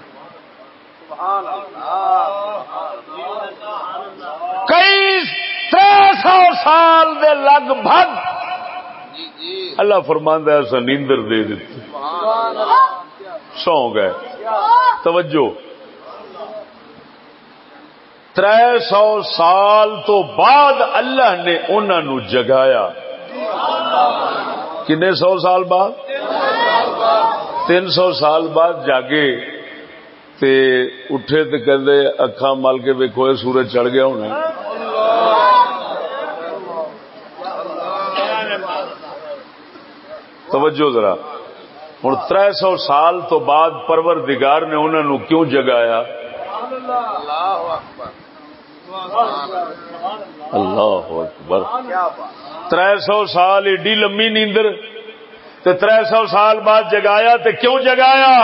کئی تر سو سال دے لگ بھگ اللہ فرماندہ ایسا نیندر دے دیتی۔ سو گئے۔ توجہ۔ تر سو سال تو بعد اللہ نے انہوں جگایا۔ کنے سو سال بعد؟ تین سو سال بعد جاگے۔ تے اٹھے تے کہندے اکھاں مل کے ویکھو سورج چڑھ گیا ہونا توجہ ذرا۔ ہوں تر سو سال تو بعد پرور دگار نے انہوں نے کیوں جگایا؟ اللہ اکبر۔ تر سو سال ایڈی لمبی نیندر تر سو سال بعد جگایا تے کیوں جگایا؟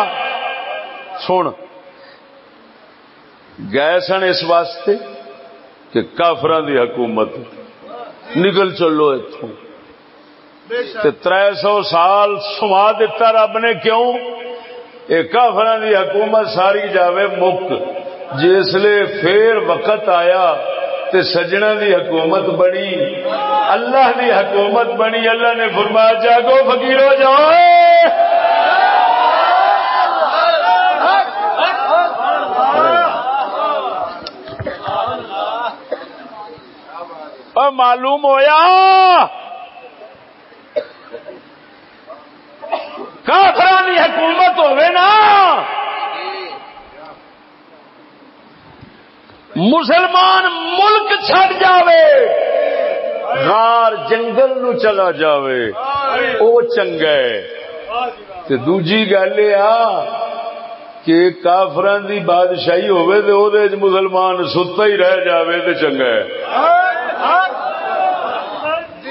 سن۔ گئے سن اس واسطے کہ کافران دی حکومت نکل چلو اتوں تر سو سال سما دیتا رب نے کیوں؟ یہ کافر دی حکومت ساری جاوے مک۔ جسے پھر وقت آیا تے سجنا دی حکومت بنی۔ اللہ دی حکومت بنی۔ اللہ نے فرمایا، جاگو فقیرو، جاؤ۔ اور معلوم ہویا۔ کافرانی حکومت ہوئے نا۔ مسلمان ملک چھڑ جاوے۔ غار جنگل نو چلا جاوے۔ او چنگا ہے۔ دوجی گل یہ کہ کافران دی بادشاہی ہوئے تے او دے مسلمان ستا ہی رہ جاوے تے چنگا ہے۔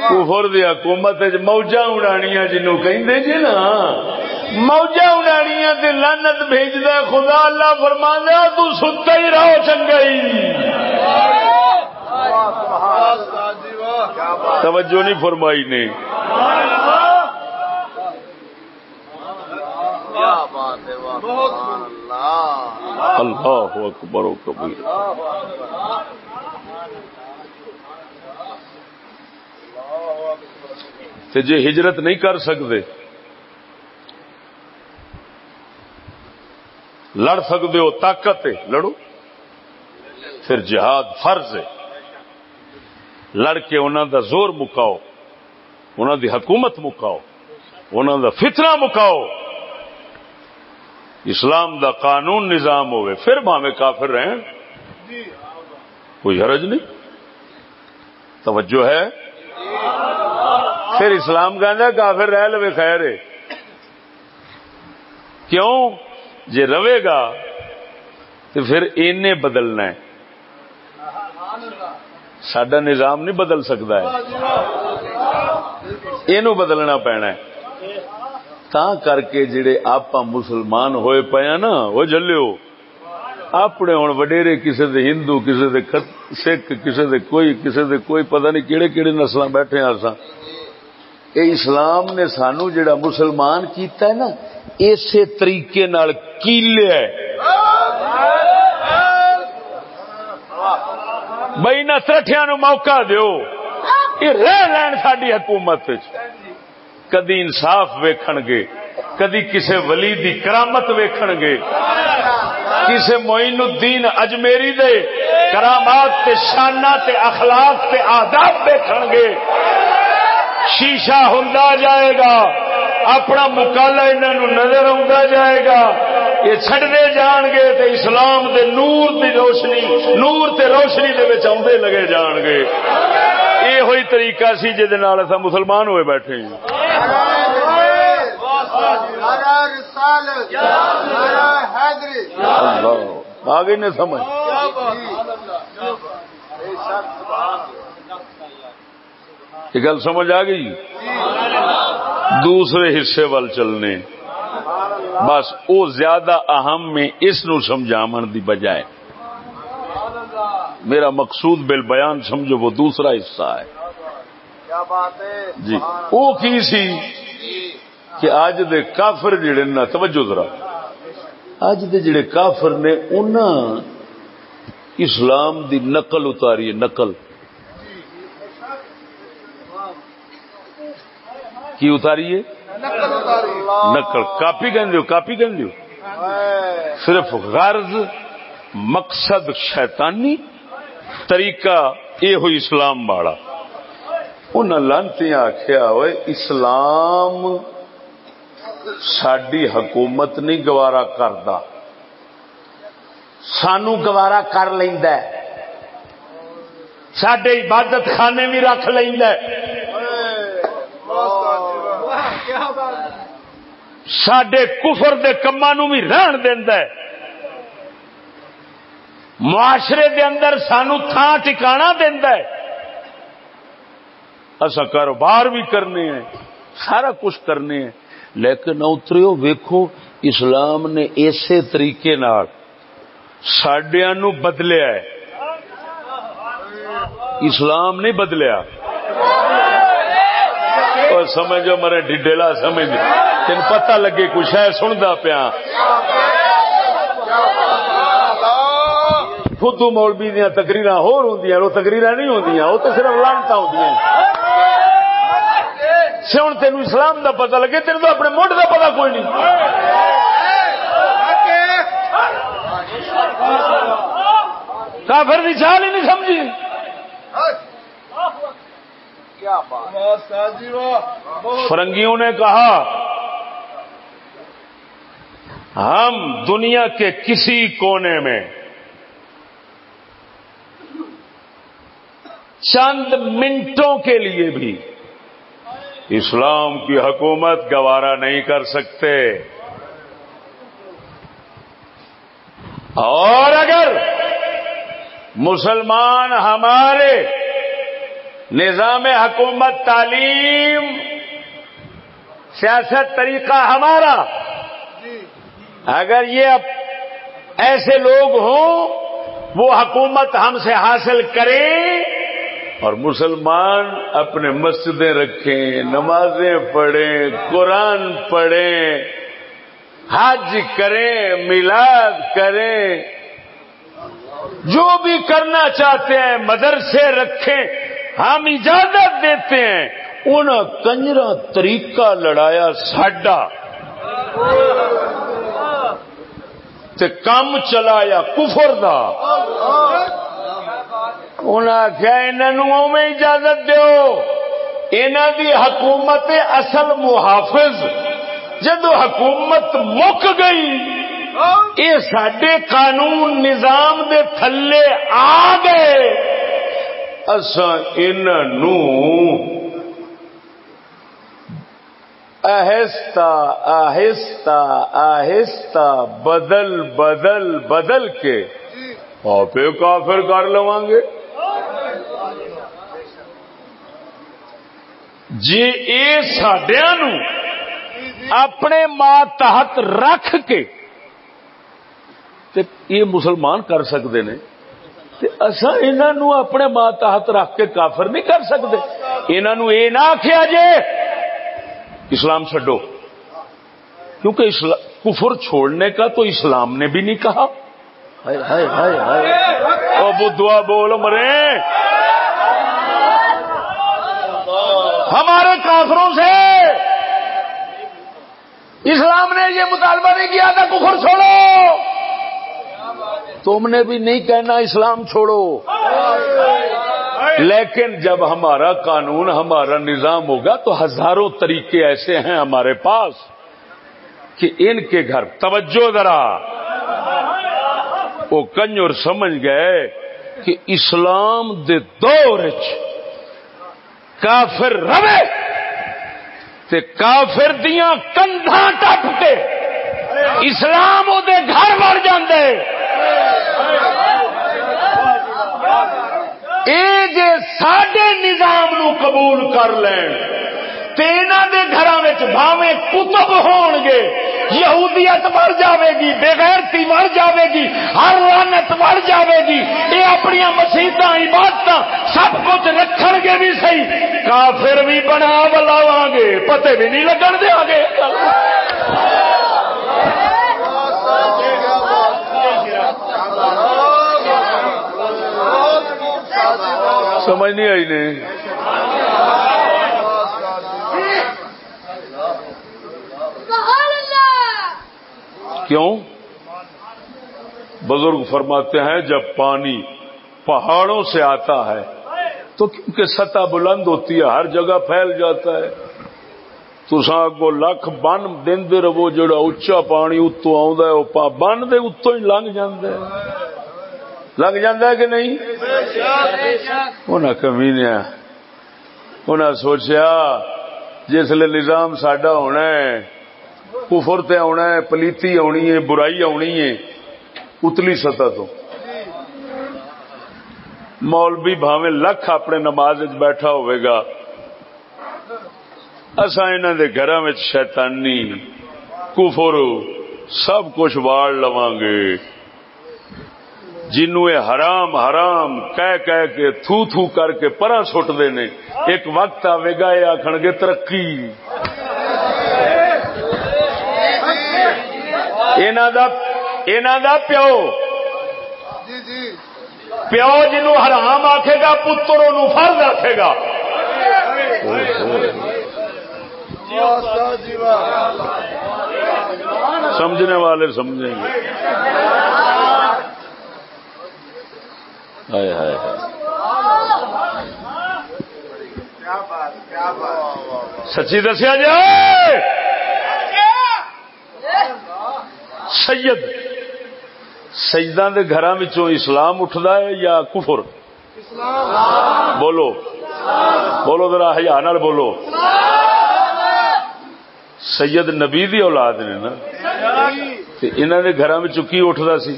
کفر دی حکومت موجا اڑانیاں جنوں کہندے جی نا موجا اڑانیاں تے لعنت بھیجدا خدا اللہ فرماندا تو ستا ہی رہو چنگائی توجہ نہیں فرمائی نے۔ اللہ۔ اکبر و کبیر۔ تے جے ہجرت نہیں کر سکتے لڑ سکتے ہو طاقت ہے لڑو۔ پھر جہاد فرض ہے۔ لڑ کے انہوں دا زور مکاؤ انہوں دی حکومت مکاؤ انہوں دا فتنہ مکاؤ۔ اسلام دا قانون نظام ہوئے پھر بھاوے کافر رہیں کوئی حرج نہیں؟ توجہ ہے؟ پھر اسلام کہہ کافر رہ لو خیر کیوں؟ جے رہے گا تو پھر بدلنا ہے۔ سڈا نظام نہیں بدل سکتا ہے۔ یہ بدلنا پینا ہے۔ تا کر کے جڑے آپ مسلمان ہوئے پیا نا، وہ جلو اپنے ہوں وڈیرے کسی دے ہندو کسی دے سکھ کسی دے کوئی کسی دے کوئی، پتہ نہیں کہڑے کہڑے نسل بیٹھے آسا یہ اسلام نے سانو جڑا مسلمان کیتا ہے نا، اسی طریقے نال کیلیا بئی نہ ترٹیا نو موقع دیو۔ یہ رہ لین ساری حکومت کدی انصاف ویکھن گے، کدی کسے ولی دی کرامت ویکھن گے۔ کسے معین الدین اجمیری دے کرامات تے شانہ تے اخلاق تے آداب ویکھن گے۔ شیشہ ہوں جائے گا، اپنا مکالا انہوں نظر آ جائے گا۔ یہ چڈنے جان گے تے اسلام دے نور دی روشنی، نور تے روشنی دے آدھے لگے جان گے۔ یہ ہوئی طریقہ سی جہد مسلمان ہوئے بیٹھے آگے نے سمجھ یہ گل سمجھ آ گئی دوسرے حصے وال چلنے بس او زیادہ اہم میں اس نو سمجھامن دی بجائے میرا مقصود بل بیان سمجھو، وہ دوسرا حصہ ہے۔ جی۔ وہ کی سی؟ کہ آج دے کافر جڑے نا، توجہ ذرا۔ اج دے جڑے کافر نے انہاں اسلام دی نقل اتاری ہے، نقل۔ کی اتاری نقل۔ کاپی کہ کاپی کہ صرف غرض، مقصد شیطانی۔ طریقہ یہ ہوئی اسلام والا۔ ان لانتی آخیا ہوئے، اسلام ساری حکومت نہیں گوارا کرتا سانو گوارا کر لینا سڈے عبادت خانے بھی رکھ لینا سڈے کفر دے کما بھی رہن دینا معاشرے دے اندر سانو تھان ٹکانا دینا اصا کاروبار بھی کرنے ہیں، سارا کچھ کرنے ہیں۔ لیکن اتریو ویکھو، اسلام نے اسی طریقے سڈیا نو بدلیا ہے۔ اسلام نہیں بدلیا۔ اور سمجھو مرے ڈیڈیلا سمجھ، تین پتہ لگے کچھ ہے سنتا پیا۔ خود مولوی دیا تقریر ہو تقریر نہیں ہوں وہ تو صرف لانتا ہوں ہوں تین اسلام دا پتہ لگے تین تو اپنے مڈ دا پتہ کوئی نہیں۔ کافر کی چال ہی نہیں سمجھی۔ فرنگیوں نے کہا، ہم دنیا کے کسی کونے میں چند منٹوں کے لیے بھی اسلام کی حکومت گوارا نہیں کر سکتے۔ اور اگر مسلمان ہمارے نظام حکومت تعلیم، سیاست طریقہ ہمارا، اگر یہ ایسے لوگ ہوں، وہ حکومت ہم سے حاصل کریں۔ اور مسلمان اپنے مسجدیں رکھیں، نمازیں پڑھیں، قرآن پڑھیں، حج کریں، میلاد کریں، جو بھی کرنا چاہتے ہیں، مدرسے رکھیں، ہم اجازت دیتے ہیں۔ ان کنجرا طریقہ لڑایا ساڈا۔ کم چلایا کفر دا۔ انہیں آخیا انہوں اجازت دی حکومت اصل محافظ۔ جدو حکومت مک گئی یہ سڈے قانون نظام دے تھلے آ گئے۔ آہستہ آہستہ آہستہ بدل بدل بدل کے آپ کافر کر لو گے۔ جی یہ سڈیا اپنے ماں تحت رکھ کے یہ مسلمان کر سکتے ہیں اصل انہوں اپنے ماں تحت رکھ کے کافر نہیں کر سکتے۔ انہوں یہ نہ آخیا آخ اسلام چڈو کیونکہ اسلام کفر چھوڑنے کا تو اسلام نے بھی نہیں کہا۔ بدھوا بول مرے۔ ہمارے کافروں سے۔ اسلام نے یہ مطالبہ نہیں کیا تھا، کفر چھوڑو۔ تم نے بھی نہیں کہنا اسلام چھوڑو۔ لیکن جب ہمارا قانون، ہمارا نظام ہوگا تو ہزاروں طریقے ایسے ہیں ہمارے پاس کہ ان کے گھر، توجہ ذرا۔ وہ کنجور سمجھ گئے کہ اسلام دے دور کافر روے تے کافر دیا کندھا ٹپ کے اسلام وہ گھر بڑھ جاندے۔ اے جے ساڈے نظام نو قبول کر لین دے گھر بھاوے کتب ہون گے، یہودیت مر جاوے گی بےغیرتی مر جاوے گی ہر لانت مر جاوے گی یہ اپنی مسیحت عبادت سب کچھ رکھ گے بھی صحیح، کافر بھی بنا بلاو گے، پتے بھی نہیں لگن دیا گے سمجھ نہیں آئی نہیں۔ کیوں؟ بزرگ فرماتے ہیں، جب پانی پہاڑوں سے آتا ہے، تو کیونکہ سطح بلند ہوتی ہے، ہر جگہ پھیل جاتا ہے۔ تو کو لکھ بن دے رہو جڑا اچا پانی اتو آ بن دے اتو ہی لنگ جاندے لگ جاندہ کہ نہیں؟ انہیں کمی نے انہیں سوچیا جسل نظام سڈا ہونا ہے کفر تے آنا ہے، پلیتی آنی ہے، برائی آنی ہے، اتلی سطح تو۔ مولوی بھاوے لکھ اپنے نماز بیٹھا ہوئے گا۔ اصا ان دے گھر شیطانی، کفر، سب کچھ واڑ لواں گے۔ جنو حرام حرام، کہہ کہہ کے، تھو تھو کر کے پرا سٹ دے نے ایک وقت آئے گا، یہ آخر گے ترقی۔ دا پیو پیو جنو حرام آخے گا پتر فرض آخے گا سمجھنے والے سمجھیں گے سچی دسیا جائے سید سجدان کے گھر اسلام اٹھتا ہے یا کفر؟ بولو۔ بولو ذرا ہزار بولو۔ سید نبی دی اولاد نے نا۔ انہوں نے گھر کی اٹھتا سی؟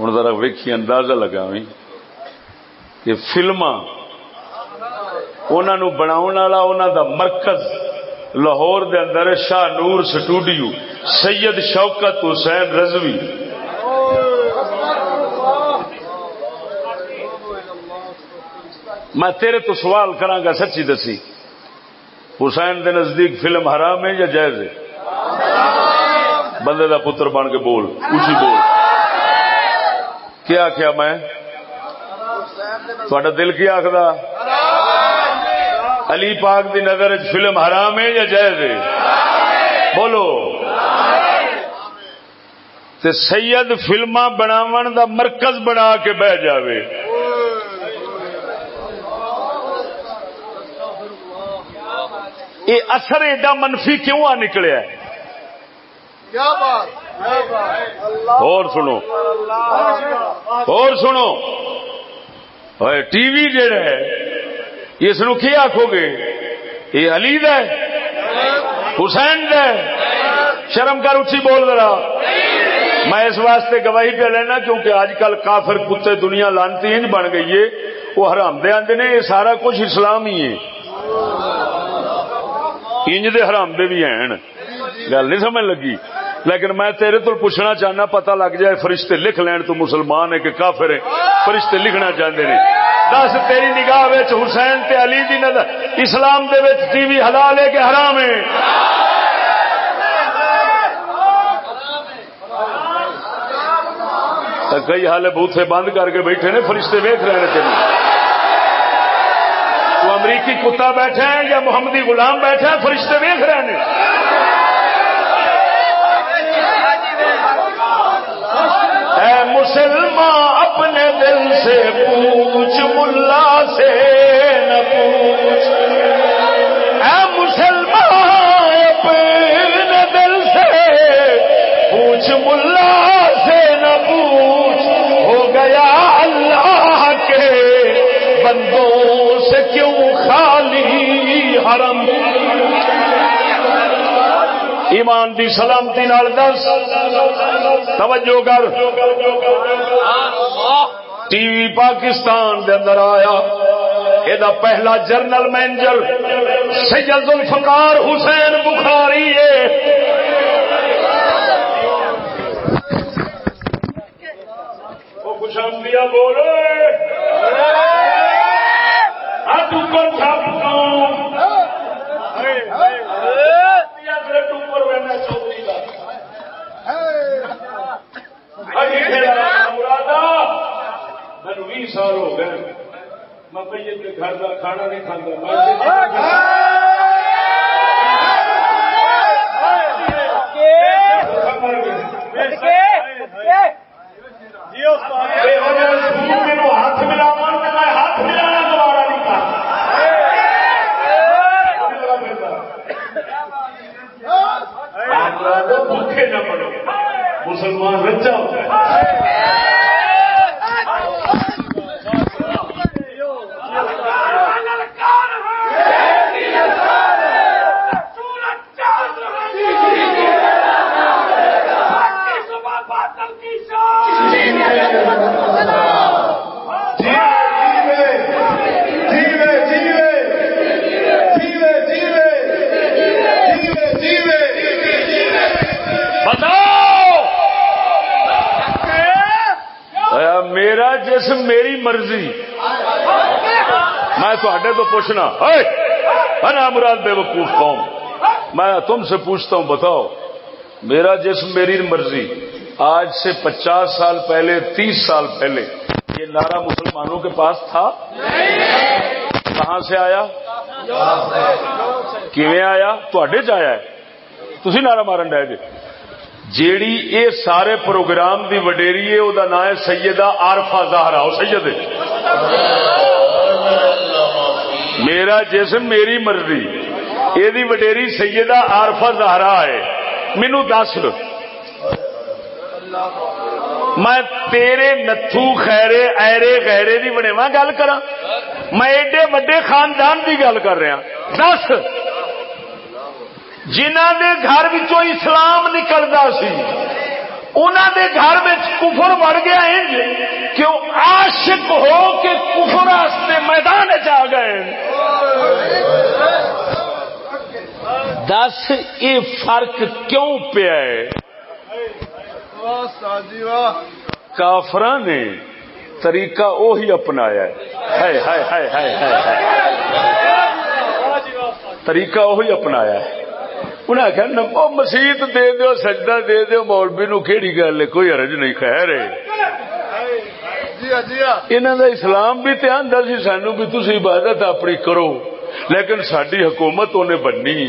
ہوں ذرا ویکھی اندازہ لگا بھی کہ فلما بنا دا مرکز لاہور دے اندر شاہ نور سٹوڈیو سید شوکت حسین رضوی۔ میں تیرے تو سوال کرا سچی دسی۔ حسین دے نزدیک فلم حرام ہے یا جائز ہے؟ بندے دا پتر بن کے بول اسی بول۔ کیا کیا میں؟ تھوڑا دل کیا آخر علی پاک دی نظر فلم حرام ہے یا جائز ہے؟ بولو۔ تے سید فلما بناو دا مرکز بنا کے بہ جاوے۔ یہ اثر ایڈا منفی کیوں آ نکلیا ہے؟ اور سنو۔ اور سنو۔ ٹی وی جہا ہے اس نو کی آخو گے؟ یہ علی د حسین شرم کر اچھی بول رہا میں اس واسطے گواہی پہ لینا کیونکہ آج کل کافر کتے دنیا لانتی انج بن گئی ہے۔ وہ حرام دے آدھے نے، یہ سارا کچھ اسلام ہی ہے۔ انج دے حرام دے بھی ہیں۔ گل نہیں سمجھ لگی؟ لیکن میں تیرے تو پوچھنا چاہنا، پتہ لگ جائے فرشتے لکھ لین تو مسلمان ہے کہ کافر ہے فرشتے لکھنا چاہتے ہیں۔ دس، تیری نگاہ حسین تے علی دی نظر۔ اسلام دے ٹی وی حلال ہے کہ حرام ہے؟ کئی حال بوتھے بند کر کے بیٹھے نے، فرشتے ویخ رہے ہیں تو امریکی کتا بیٹھا ہے یا محمدی غلام بیٹھا ہے، فرشتے ویخ رہے ہیں اے اپنے دل سے پوچھ، ملا سے نہ پوچھ۔ اے مسلمان اپنے دل سے پوچھ، ملا سے نہ پوچھ۔ ہو گیا اللہ کے بندوں سے کیوں خالی حرم ایمان دی سلامتی نال دس۔ توجہ کر۔ ٹی وی پاکستان دے اندر آیا۔ یہ پہلا جرنل مینجر سید الفقار حسین بخاری بھی سال ہو گئے۔ میں بھائی گھر کا کھانا نہیں کھانا ہاتھ ملاوا میں ہاتھ ملانا دوبارہ نہیں کھا بھوکے نہ پڑو مسلمان رچا ہوتا ہے جسم میری مرضی۔ میں تھے تو پوچھنا نا مراد بے وقوف قوم۔ میں تم سے پوچھتا ہوں، بتاؤ، میرا جسم میری مرضی، آج سے پچاس سال پہلے، تیس سال پہلے، یہ نعرہ مسلمانوں کے پاس تھا؟ کہاں سے آیا؟ کیویں آیا؟ چیا ہے۔ تھی نعرہ مارن ڈے جی۔ جیڑی اے سارے پروگرام دی وڈیری ہے، او دا نام ہے سیدہ عارفہ زہرا، او سید میرا جسم میری مرضی۔ اے دی وڈیری سیدہ عارفہ زہرا ہے۔ مینو دس میں تیرے نتھو خیرے، ایرے غیرے دی بنے گل کرا میں ایڈے وڈے خاندان دی گل کر رہا۔ دس۔ جنہ دے گھر اسلام نکلتا سی انہوں دے گھر کفر بڑھ گیا کہ وہ عاشق ہو کے کفر واسطے میدان جا گئے۔ دس، یہ فرق کیوں پیا کافر نے طریقہ وہی اپنایا ہے۔ طریقہ وہی اپنایا ہے۔ انہیں آخیا نمبو مسیت دے دو سجدہ دے دو مولوی نو کہڑی گل ہے؟ کوئی حرج نہیں خیر انہوں کا اسلام بھی دھیان دس سانو بھی تھی عبادت اپنی کرو۔ لیکن ساری حکومت انہیں بننی۔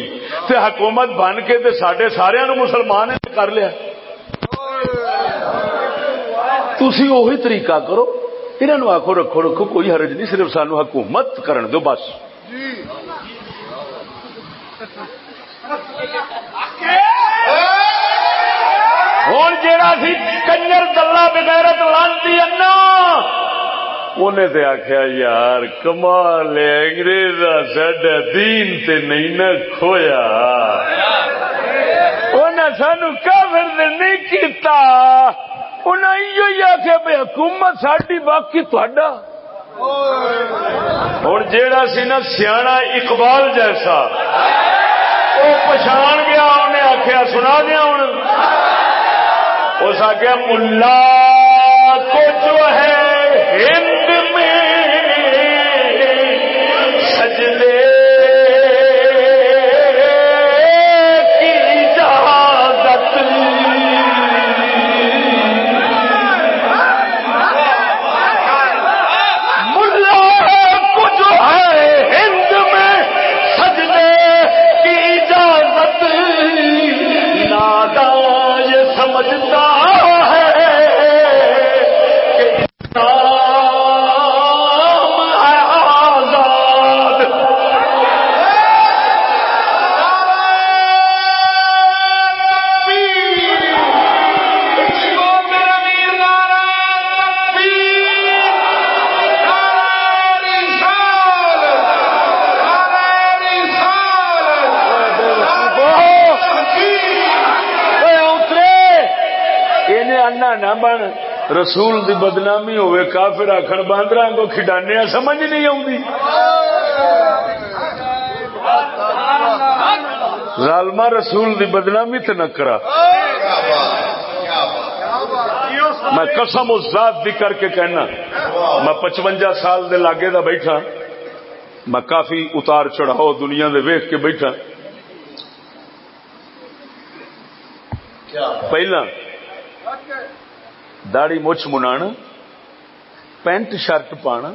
تے حکومت بن کے تے سڈے سارے مسلمان کر لیا۔ تھی وہی طریقہ کرو۔ انہوں آخو رکھو رکھو کوئی حرج نہیں صرف سانو حکومت کرن دو بس۔ ہوں جا سی کنجر دلہ بغیرت لانتی انا انہیں تے آخیا یار کمال انگریز سڈا دین تے نہیں نہ کھویا۔ انہیں سانو کافر نہیں کیتا۔ انہیں آخیا بھائی حکومت ساری باقی تھوڑا ہوں جیڑا سی نا سیاح اقبال جیسا وہ پچھان گیا انہیں آخیا سنا دیا ہوں اس آخیا ملا کو جو ہے ہند انا نہ بن۔ رسول دی بدنامی ہوئے کافر آخر باندر کو کھڈانے سمجھ نہیں آتی ظالما رسول دی بدنامی تے نہ کرا۔ میں قسم اس ذات دی کر کے کہنا میں پچوجا سال دے لاگے دا بیٹھا۔ میں کافی اتار چڑھاؤ دنیا دے ویخ کے بیٹھا۔ پہلا داڑی مچھ منا پینٹ شرٹ پانا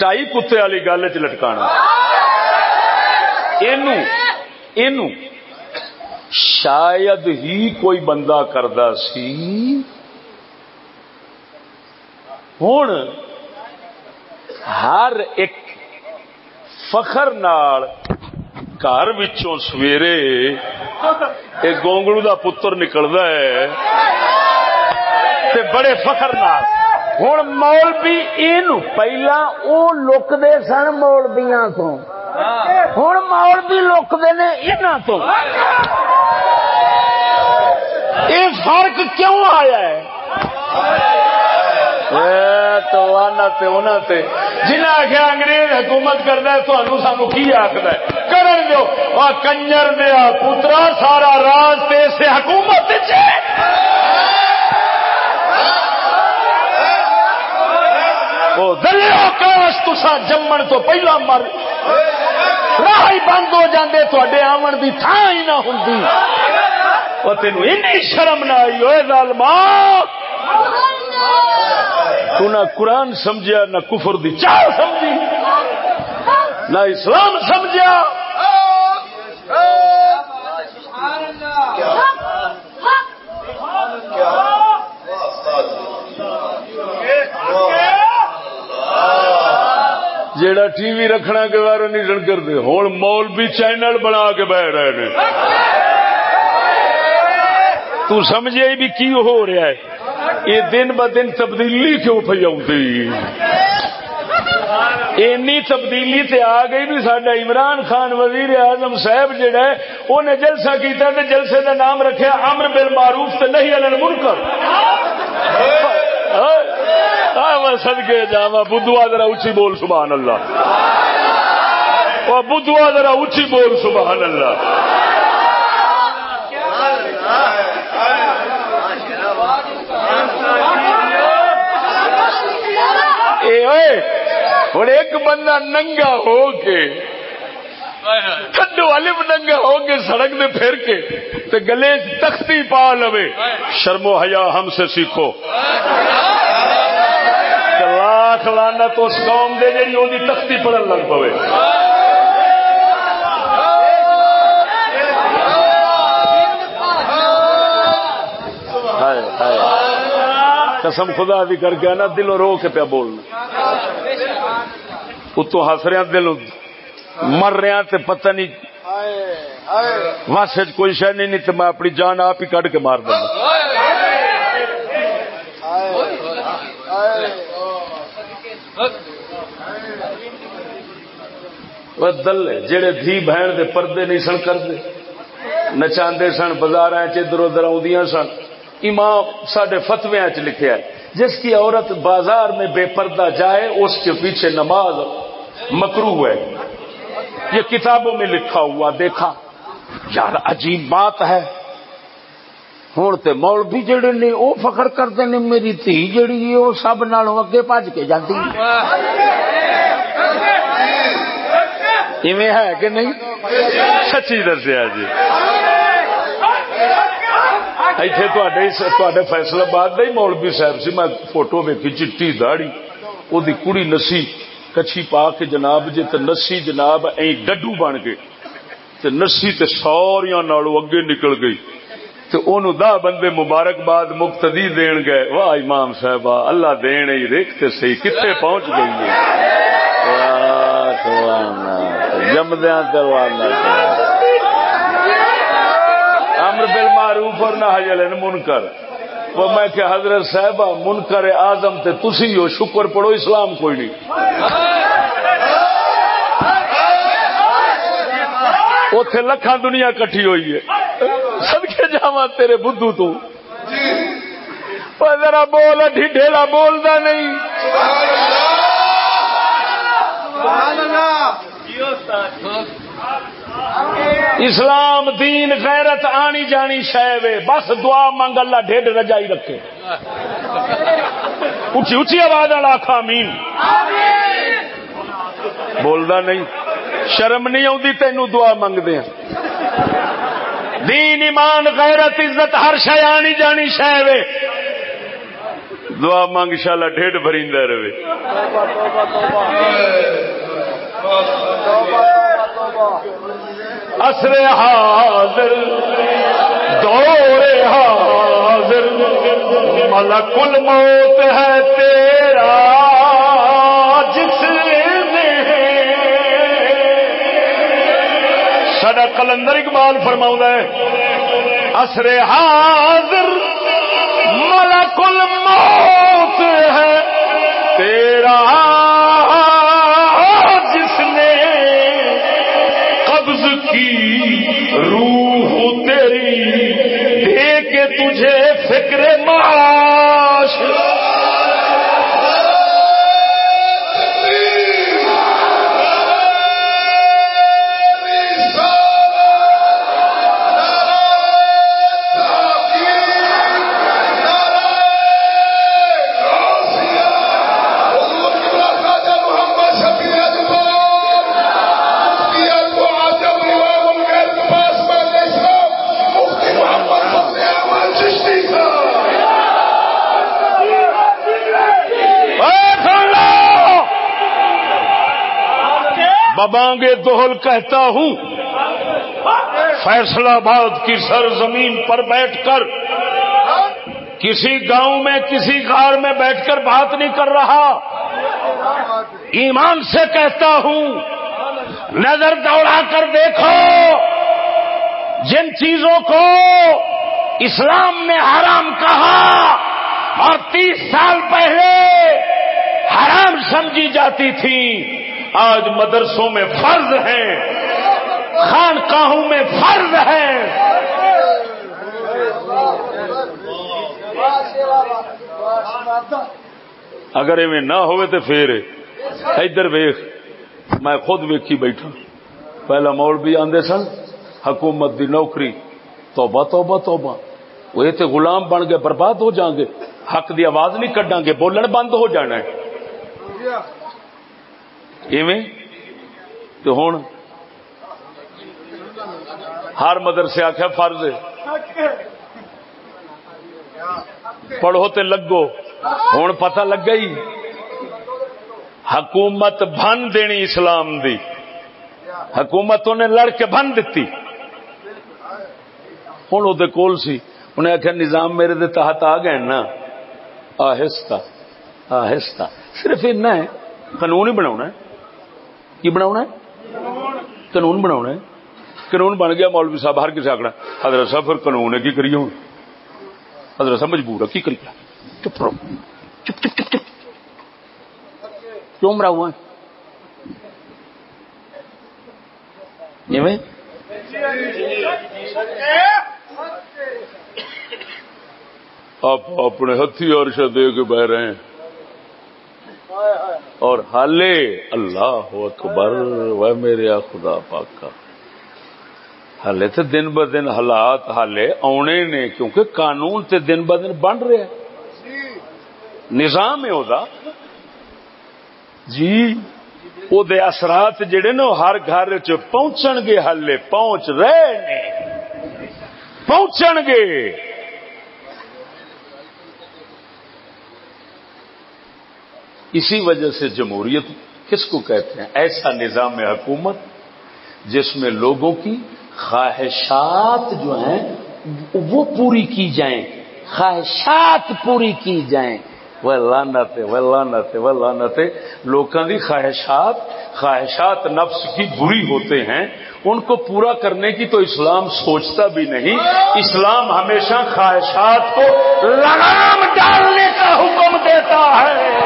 ٹائی کتے والی گل چ لٹکانا۔ اینو شاید ہی کوئی بندہ کردا سی۔ ہوں ہر ایک فخر نال گھر وچوں سویرے ایک گونگلو دا پتر نکلدا ہے تے بڑے فخر نال ہوں مولوی اینو پہلا او لکتے سن مولبیاں تو ہوں مولوی لکتے نے یہاں تو فرق کیوں آیا ہے تو جنہیں آخیا انگریز حکومت کرتا ہے تمہوں سانو کی آخر کرن دو۔ آ کنجر دیا پترا، سارا راج تے سے حکومت کاش تسا جمن تو پہلا مر۔ راہ ہی بند ہو جاندے تھوڑے آمن دی تھان ہی نہ ہوں وہ تینوں این شرم نہ آئی ہوئے ظالما تو نہ قرآن سمجھا نہ کفر دی چاہ سمجھی، نہ اسلام سمجھا جیڑا ٹی وی رکھنا کے بارے نہیں کرتے ہوں مول بھی چینل بنا کے بہ رہے ہیں تو سمجھے بھی کی ہو رہا ہے؟ یہ دن ب دن تبدیلی کیوں پی اینی تبدیلی تے آ گئی بھی سڈا عمران خان وزیر اعظم صاحب جہا ہے انہیں جلسہ کیتا تے جلسے کا نام رکھا امر بل معروف تے نہیں الن منکر سدکے جا بدھوا ذرا اچھی بول، سبحان اللہ۔ بدھوا ذرا اچھی بول، سبحان اللہ۔ ہوں ایک بندہ ننگا ہو کے کڈو والے ننگا ہو کے سڑک دے پھر کے تے گلے تختی پا لو شرم و حیا ہم سے سیکھو۔ لاکھ لانا تو اس قوم دے جی تختی پڑھن لگ پوے۔ قسم خدا بھی کر کے آنا، دلوں رو کے پیا بولنا۔ اتو ہس رہا دل مر رہا تے پتہ نہیں۔ وس کوئی شہ نہیں تو میں اپنی جان آپ ہی کٹ کے مار دوں۔ دل جڑے دھی بہن دے پردے نہیں سن کرتے نچاندے سن بازار ادھر ادھر آدی سن۔ امام سڈے فتویا چ لکھا ہے جس کی عورت بازار میں بے پردہ جائے، اس کے پیچھے نماز مکرو ہے۔ یہ کتابوں میں لکھا ہوا، دیکھا۔ یار، عجیب بات ہے۔ ہوں تو مول بھی جڑے نے وہ فخر کرتے ہیں میری تھی جڑی ہے وہ سب نالوں اگے بج کے جاتی ہے کہ نہیں؟ سچی دسیا جی۔ اتنے فیصلہ باد کا ہی مولوی صاحب سی میں فوٹو ویکھی چٹی داڑی وہ کڑی نسی کچھی پا کے جناب جی تو نسی جناب اے ڈڈو بن گئے تے نسی تے سوریا نالوں اگے نکل گئی تو انہوں دا بندے مبارکباد مقتدی دین گئے واہ امام صاحب اللہ دین ہی ریکھتے سی کتنے پہنچ گئی ہے جمدیا امر بل معروف اور نہ حجل منکر وہ میں کہ حضرت صاحب منکر آزم تے تسی ہو شکر پڑھو اسلام کوئی نہیں۔ اتے لکھان دنیا کٹھی ہوئی ہے۔ سب کے جا تیرے بدھو تو۔ ذرا بول ڈھیلا بولتا نہیں۔ اسلام دین غیرت آنی جانی شہ بس دعا منگ اللہ ڈیڈ رجائی رکھے۔ اچھی اچھی آواز والا آخا مین بولتا نہیں۔ شرم نہیں آتی تینوں دعا منگتے ہاں۔ دین، ایمان، غیرت، عزت، ہر شہ آنی جانی شہ دعا منگ شالا ڈیڈ بریندہ رہے۔ اصر حاضر، دور حاضر، ملک الموت ہے تیرا، جس سڈا کلندر اقبال فرما ہے اصر حاضر، ملک الموت ہے تیرا۔ روح تیری دے کے تجھے فکر معاش۔ ببانگے دوہل کہتا ہوں۔ فیصلہ باد کی سرزمین پر بیٹھ کر۔ کسی گاؤں میں، کسی گھر میں بیٹھ کر بات نہیں کر رہا۔ ایمان سے کہتا ہوں، نظر دوڑا کر دیکھو۔ جن چیزوں کو اسلام نے حرام کہا اور تیس سال پہلے حرام سمجھی جاتی تھی۔ آج مدرسوں میں فرض ہیں خانقاہوں میں فرض ہیں اگر ایویں نہ ہوئے تو پھر ادھر ویخ میں خود ویکھی بیٹھا۔ پہلا موڑ بھی آدھے سن، حکومت دی نوکری۔ توبہ توبہ توبہ۔ وہ یہ غلام بن گئے برباد ہو جان گے۔ حق دی آواز نہیں کڈا گے، بولن بند ہو جانا ہے۔ ایویں؟ تو ہوں ہر مدرسے آخیا فرض پڑھو تے لگو۔ ہوں پتہ لگ گئی۔ حکومت بن دینی اسلام دی۔ حکومت انہیں لڑ کے بن دیتی ہوں وہ کول سی۔ انہیں آخیا نظام میرے دے تحت آ گئے نا۔ آہستہ آہستہ۔ صرف اتنا ہے، قانون ہی بنا کی بنا قانون بنا قانون بن گیا، مولوی صاحب ہر کسی آخنا حضرت صاحب، پھر قانون ہے، کی کریے ہوں؟ حضرت صاحب مجبور ہے، کی کریے؟ چپ رہو۔ چپ چپ چپ چپ۔ کیوں مرا ہوا آپ اپنے ہتھی اور دے کے بہ رہے ہیں۔ اور حالے اللہ اکبر وہ میرے خدا پاک کا حالے تو دن ب دن حالات حالے آنے نے، کیونکہ قانون تے دن ب دن بن رہے نظام ہے وہ جی وہ اثرات جڑے نا، ہر گھر چ پہنچن گے، حالے پہنچ رہے نے۔ پہنچن گے۔ اسی وجہ سے جمہوریت، کس کو کہتے ہیں؟ ایسا نظام حکومت جس میں لوگوں کی خواہشات جو ہیں، وہ پوری کی جائیں، خواہشات پوری کی جائیں۔ وہ لانت وہ لانت وہ لانت لوگوں کی خواہشات خواہشات نفس کی بری ہوتے ہیں۔ ان کو پورا کرنے کی تو اسلام سوچتا بھی نہیں۔ اسلام ہمیشہ خواہشات کو لگام ڈالنے کا حکم دیتا ہے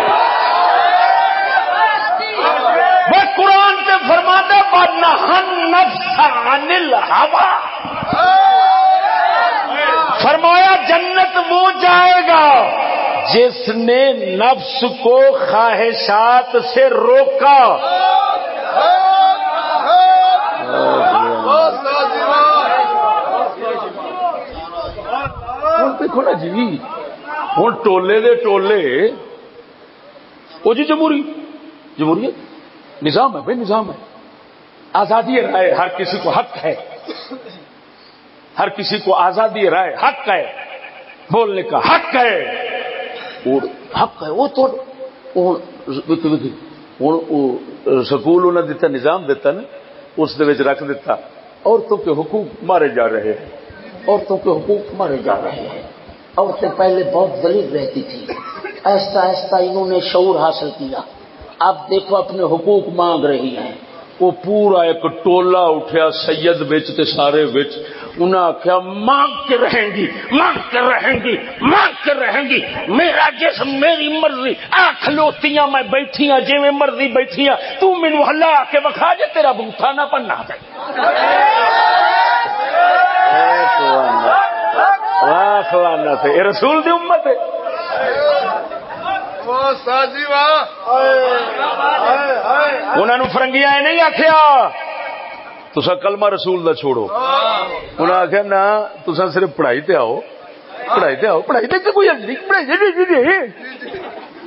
قرآن کے فرماتے ہوا فرمایا جنت وہ جائے گا جس نے نفس کو خواہشات سے روکا۔ دیکھو نا جی ہوں ٹولے دے ٹولے، وہ جی جمہوری، جمہوریت، نظام ہے، بھائی نظام ہے۔ آزادی رائے ہر کسی کو حق ہے۔ ہر کسی کو آزادی رائے حق ہے۔ بولنے کا حق ہے۔ اور حق ہے، وہ تو سکول انہیں دیتا، نظام دیتا نا، اس رکھ دیتا۔ عورتوں کے حقوق مارے جا رہے ہیں۔ عورتوں کے حقوق مارے جا رہے ہیں۔ عورتیں پہلے بہت دلیل رہتی تھی۔ ایسا ایسا انہوں نے شعور حاصل کیا۔ اب دیکھو، اپنے حقوق مانگ رہی ہیں۔ وہ پورا ایک ٹولا اٹھیا سید بچ تے سارے بچ انہیں آخیا مانگ کے رہیں گی، مانگ کے رہیں گی، مانگ کے رہیں گی۔ میرا جسم، میری مرضی آ کھلوتیاں میں بیٹھی ہوں جی میں مرضی بیٹھی ہوں تو مینو ہلا آ کے وکھا جے، تیرا بوتھا نہ پنا دے۔ رسول دی امت ہے۔ انہوں فرنگیا نہیں آخیا تسا کلمہ رسول دا چھوڑو انہیں آخیا نہ تسا صرف پڑھائی تے آؤ پڑھائی تے آؤ پڑھائی تے کوئی پڑھائی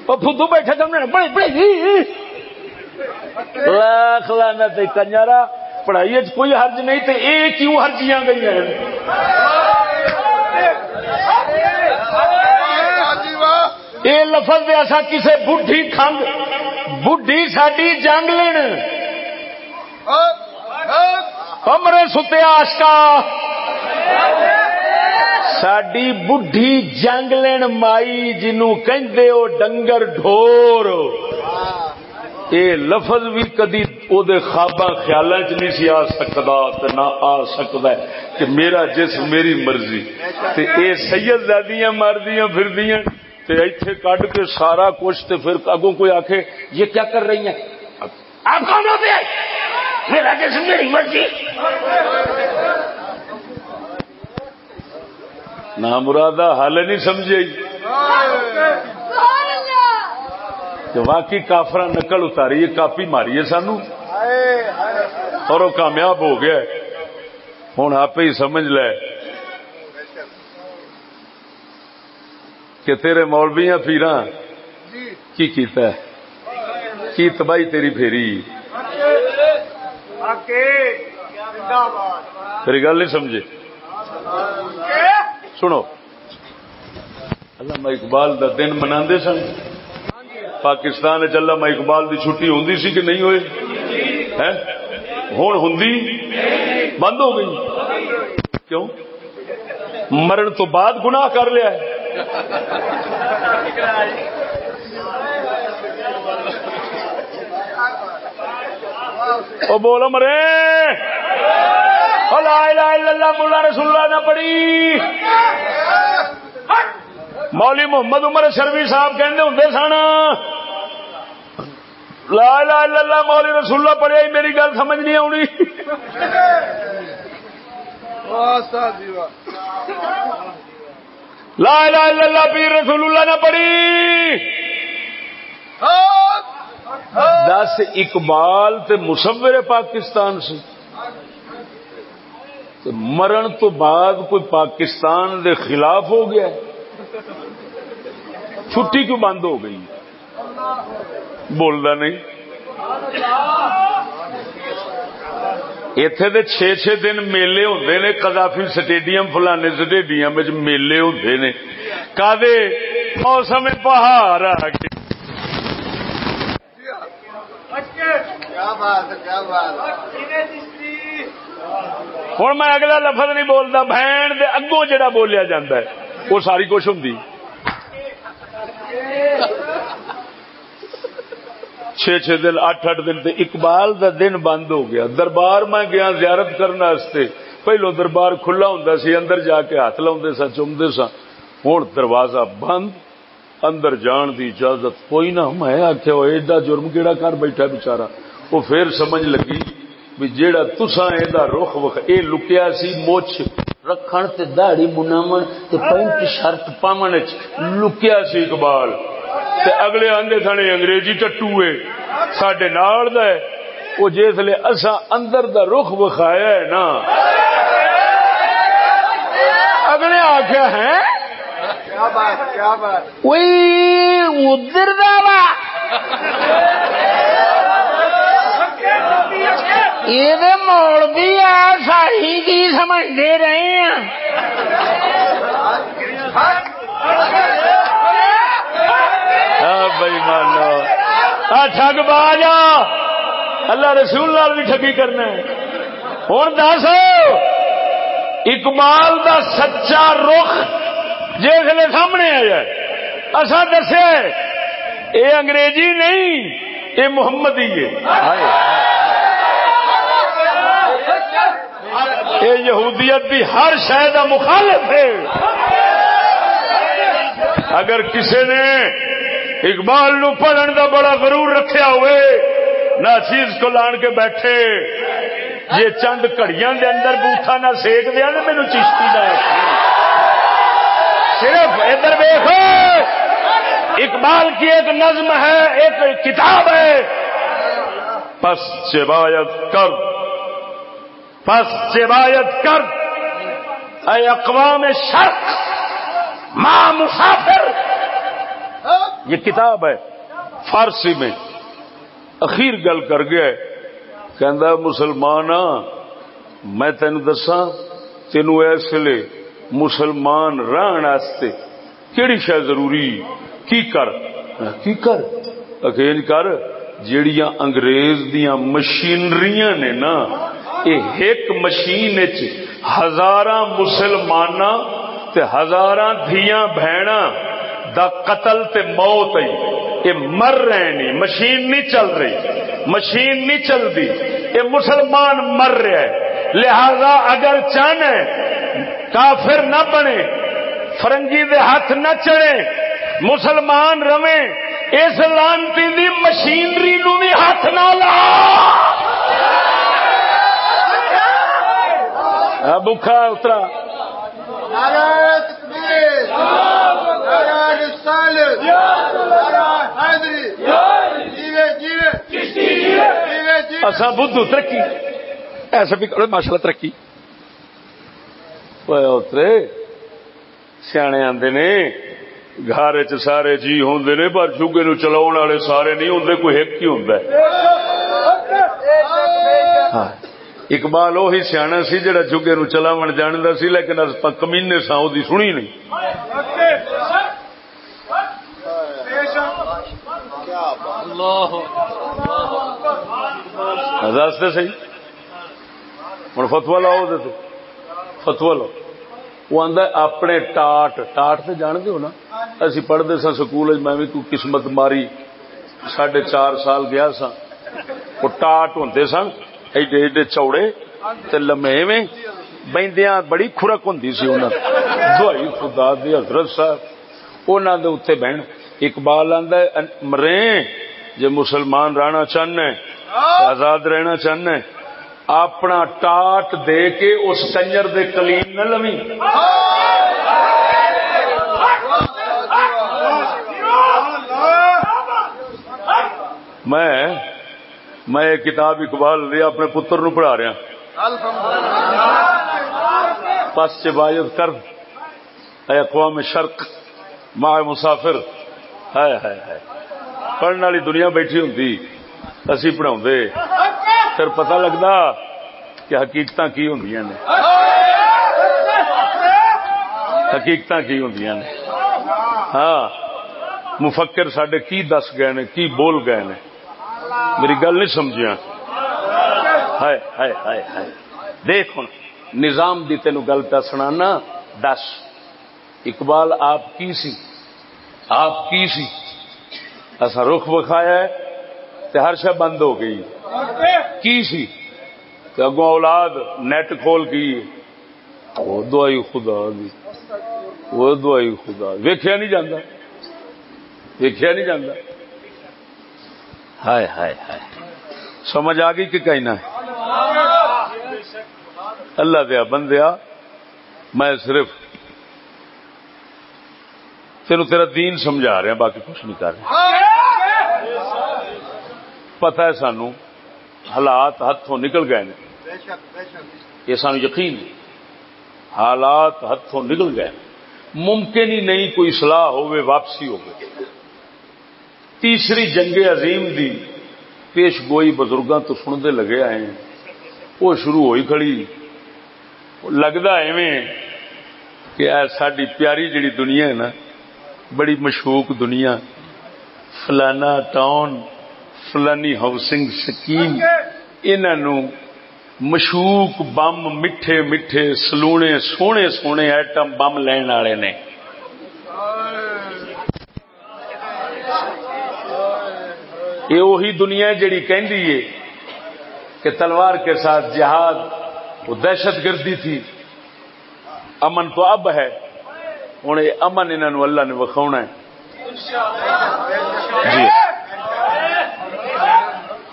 فدو بیٹھے تم نے پڑھائی پڑھائی لاکھ لانا کنجارا پڑھائی کوئی حرج نہیں کیوں ہرجیاں گئی ہیں یہ لفظ ایسا کسی بڈھی کھنگ، بڈھی ساری جنگ لین۔ کمرے ستے آشکا۔ ساری بڈھی جنگ لین مائی جنو کہ ڈنگر ڈھور۔ یہ لفظ بھی کدی وہ خوابا خیال چ نہیں سی آ سکتا نہ آ سکتا کہ میرا جس میری مرضی یہ سید دادیاں مردیاں پھر ایتھے کڈ کے سارا کچھ تے پھر اگوں کوئی آخے یہ کیا کر رہی ہیں؟ آپ کون ہوتے ہیں؟ میرا جسم میری مرضی۔ نہ مرادہ حال نہیں سمجھے۔ کہ واقعی کافر نقل اتاری ہے کاپی ماری ہے سانو۔ اور وہ کامیاب ہو گیا۔ ہوں آپ ہی سمجھ لے۔ کہ تیرے مولویا پیرا کی کیتا ہے؟ کی تباہی تیری پھیری؟ تیری گل نہیں سمجھے؟ سنو۔ علامہ اقبال دا دن منا سن۔ پاکستان علامہ اقبال دی چھٹی ہوں سی کہ نہیں ہوئے ہوں ہوں بند ہو گئی۔ کیوں؟ مرن تو بعد گناہ کر لیا ہے۔ وہ بولو مرے۔ لا الہ الا اللہ ملا رسول اللہ نہ پڑی مولی محمد عمر شرمی صاحب کہندے ہوں سن۔ لا الہ الا اللہ مولی رسول اللہ پڑھیا ہی میری گل سمجھ نہیں آنی لا الہ الا اللہ پیر رسول اللہ نہ پڑھی۔ دس اقبال تے مصور پاکستان سے تے مرن تو بعد کوئی پاکستان دے خلاف ہو گیا۔ چھٹی کیوں بند ہو گئی؟ بولتا نہیں۔ اتے چھ چھ دن میلے ہوتے نے کدافی سٹیڈیم فلانے سٹیڈیم میلے ہوتے نے۔ کدے؟ موسم پہاڑ آ کے ہوں میں اگلا لفظ نہیں بولتا بہن دے اگوں جڑا بولیا جاتا ہے وہ ساری کچھ ہوں چھ چھ دن اٹھ اٹھ دن تے اقبال دا دن بند ہو گیا۔ دربار میں گیا زیارت کرنے پہلو دربار کھلا ہوں سی، اندر جا کے ہاتھ لاؤ سا چومتے سا ہوں دروازہ بند، اندر جان دی اجازت کوئی نہ۔ میں آخیا ایڈا جرم کیڑا کر بیٹھا بچارا وہ پھر سمجھ لگی بھی جیڑا تسا یہ رخ وخ، اے لکیا سی موچ رکھن تے داڑی مناون تے پینٹ شرٹ پامن لکیا سی اقبال۔ تے اگلے آندے سنے انگریزی ٹٹو ہے۔ سڈے نال دا ہے۔ وہ جسے اصا اندر دا رخ وکھایا ہے نا۔ اگلے آخیا ہے۔ ادھر دا یہ موڑ بھی آ ساری کی سمجھتے رہے ہیں بھائی مانو ٹگ باجا اللہ رسول لال بھی ٹگی کرنا ہوں دس اقبال دا سچا رخ جس سامنے آیا اصا دسیا یہ انگریزی نہیں یہ محمد ہی یہ یہودیت کی ہر شہ کا مخالف ہے۔ اگر کسی نے اقبال نو پڑھن دا بڑا غرور رکھیا ہوئے، نہ چیز کو لان کے بیٹھے۔ یہ چند کڑیاں دے اندر بوتھا نہ سیک دیا نا مینو چشتی نہ صرف ادھر دیکھو اقبال کی ایک نظم ہے، ایک کتاب ہے۔ پس چبایت کر۔ پس چبایت کر اے اقوام شرق ماں مسافر یہ کتاب ہے فارسی میں۔ اخیر گل کر گیا کہ مسلمان میں تین دسا تین اس لیے مسلمان رہن کیڑی شہ ضروری؟ کی کر؟ کی کر؟ اکیج کر جیڑیاں انگریز دیاں مشینری نے نا یہ ایک مشین ہزار مسلمان ہزار دیا بہن دا قتل تے موت ہی یہ مر رہے نہیں، مشین نہیں چل رہی۔ مشین نہیں چلتی یہ مسلمان مر رہا ہے۔ لہذا اگر چاہنا کافر نہ بنے، فرنگی دے ہاتھ نہ چڑھے، مسلمان روے اس لانتی دی مشینری نو بھی ہاتھ نہ لا۔ بخا اترا۔ اصا بدھو ترقی۔ ایسا بھی کرو ماشاء اللہ ترقی اترے سیانے آتے نے گھر چ سارے جی ہوں نے پر چوگے نو والے سارے نہیں ہوں کوئی ایک ہی ہوں ہاں۔ اقبال وہی سیاح سی جڑا چوگے نو چلاو جانتا سی، لیکن کمینے سا وہ سنی نہیں۔ دستے سی ہوں فتوا لاؤ فتوا لاؤ۔ وہ آدھا اپنے ٹاٹ ٹاٹ سے جانتے ہو نا؟ اسی پڑھتے سا سکول میں بھی قسمت ماری ساڑھے چار سال گیا سا وہ ٹاٹ ہوں سن ایڈے ایڈے چوڑے تے لمحے میں بہندیاں بڑی خورک ہوندی سی انہاں دوائی خدا دی حضرت صاحب۔ انہاں دے اوتے بہن اقبال آندا ہے مرے جے مسلمان رہنا چاہنا آزاد رہنا چاہنا اپنا ٹاٹ دے کے اس سنجر دے کلیم نہ لمی۔ میں میں یہ کتاب اقبال دی اپنے پتر نو پڑھا رہا ہاں۔ پس چبایت کر۔ اے اقوام شرق ماہ مسافر۔ ہے ہے ہے پڑھنے والی دنیا بیٹھی ہوں اسی پڑھا پھر پتہ لگتا کہ حقیقت کی ہوں نے۔ حقیقت کی ہوں نے۔ ہاں مفکر سڈے کی دس گئے نے، کی بول گئے نے۔ میری گل نہیں سمجھا ہائے ہائے ہائے ہائے۔ دیکھ ہوں نظام دی تین گل پہ سنا دس۔ اقبال آپ کی سی؟ آپ کی سی؟ ایسا رخ بکھایا ہے تو ہر شہ بند ہو گئی۔ کی سی؟ تو اگوں اولاد نیٹ کھول کی۔ وہ دعائی خدا دی۔ وہ دعائی خدا ویکھیا نہیں جانا ویکھیا نہیں جانا ہائے ہائے ہائے۔ سمجھ آ گئی کہ کہنا اللہ دیا بندیا، میں صرف تین تیرا دین سمجھا رہا باقی کچھ نہیں کر رہا۔ پتا ہے سانو، حالات ہاتھوں نکل گئے یہ سانو یقین حالات ہاتھوں نکل گئے۔ ممکن ہی نہیں کوئی سلاح ہوئے واپسی ہو تیسری جنگ عظیم دی، پیش گوئی بزرگاں تو سنتے لگے آئے ہیں۔ وہ شروع ہوئی کھڑی۔ لگتا ایویں کہ ساری پیاری جڑی دنیا ہے نا، بڑی مشہور دنیا۔ فلانا ٹاؤن، فلانی ہاؤسنگ سکیم انہوں مشوق، بم، میٹھے میٹھے، سلونے، سونے سونے ایٹم بم لین والے نے۔ یہ وہی دنیا جڑی کہندی ہے کہ تلوار کے ساتھ جہاد، وہ دہشت گردی تھی۔ امن تو اب ہے۔ ہوں یہ امن انہوں اللہ نے وکھاؤنا ہے۔ جی۔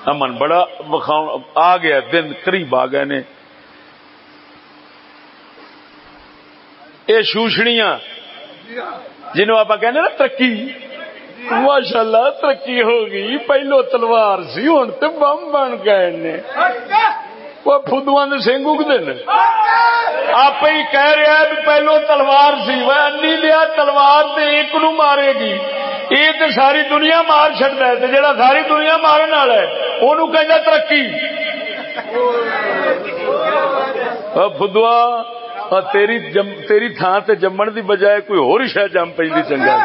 امن بڑا وکھاؤ آ گیا، دن قریب آ گئے نے۔ یہ شوشنیاں جنہوں آپ کہنے نا ترقی۔ ماشاء اللہ ترقی ہوگی پہلو تلوار سی ہوں تو بم بن گئے نے. وہ فدو سنگ اگتے ہیں آپ ہی کہہ رہا ہے پہلو تلوار سی، وہ انی لیا تلوار تے ایک نو مارے گی. یہ تو ساری دنیا مار چڑتا ہے جہاں ساری دنیا مارن والا ہے وہ کہ ترقی. فدوا تیری جم، تیری تھان تے جمن دی بجائے کوئی ہور شہ جم پی چنگا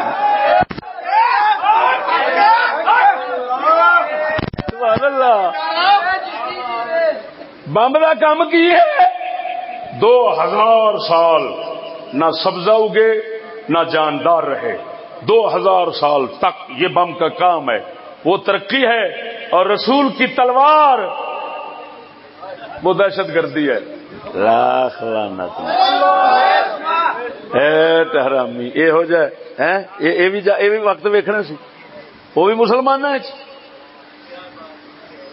بمب کا کام کی ہے؟ دو ہزار سال نہ سبزہ اگے، نہ جاندار رہے۔ دو ہزار سال تک یہ بم کا کام ہے۔ وہ ترقی ہے اور رسول کی تلوار وہ دہشت گردی ہے۔ لاکھ حرامی یہ ہو جائے بھی وقت ویکنا سی۔ وہ بھی مسلمان ہے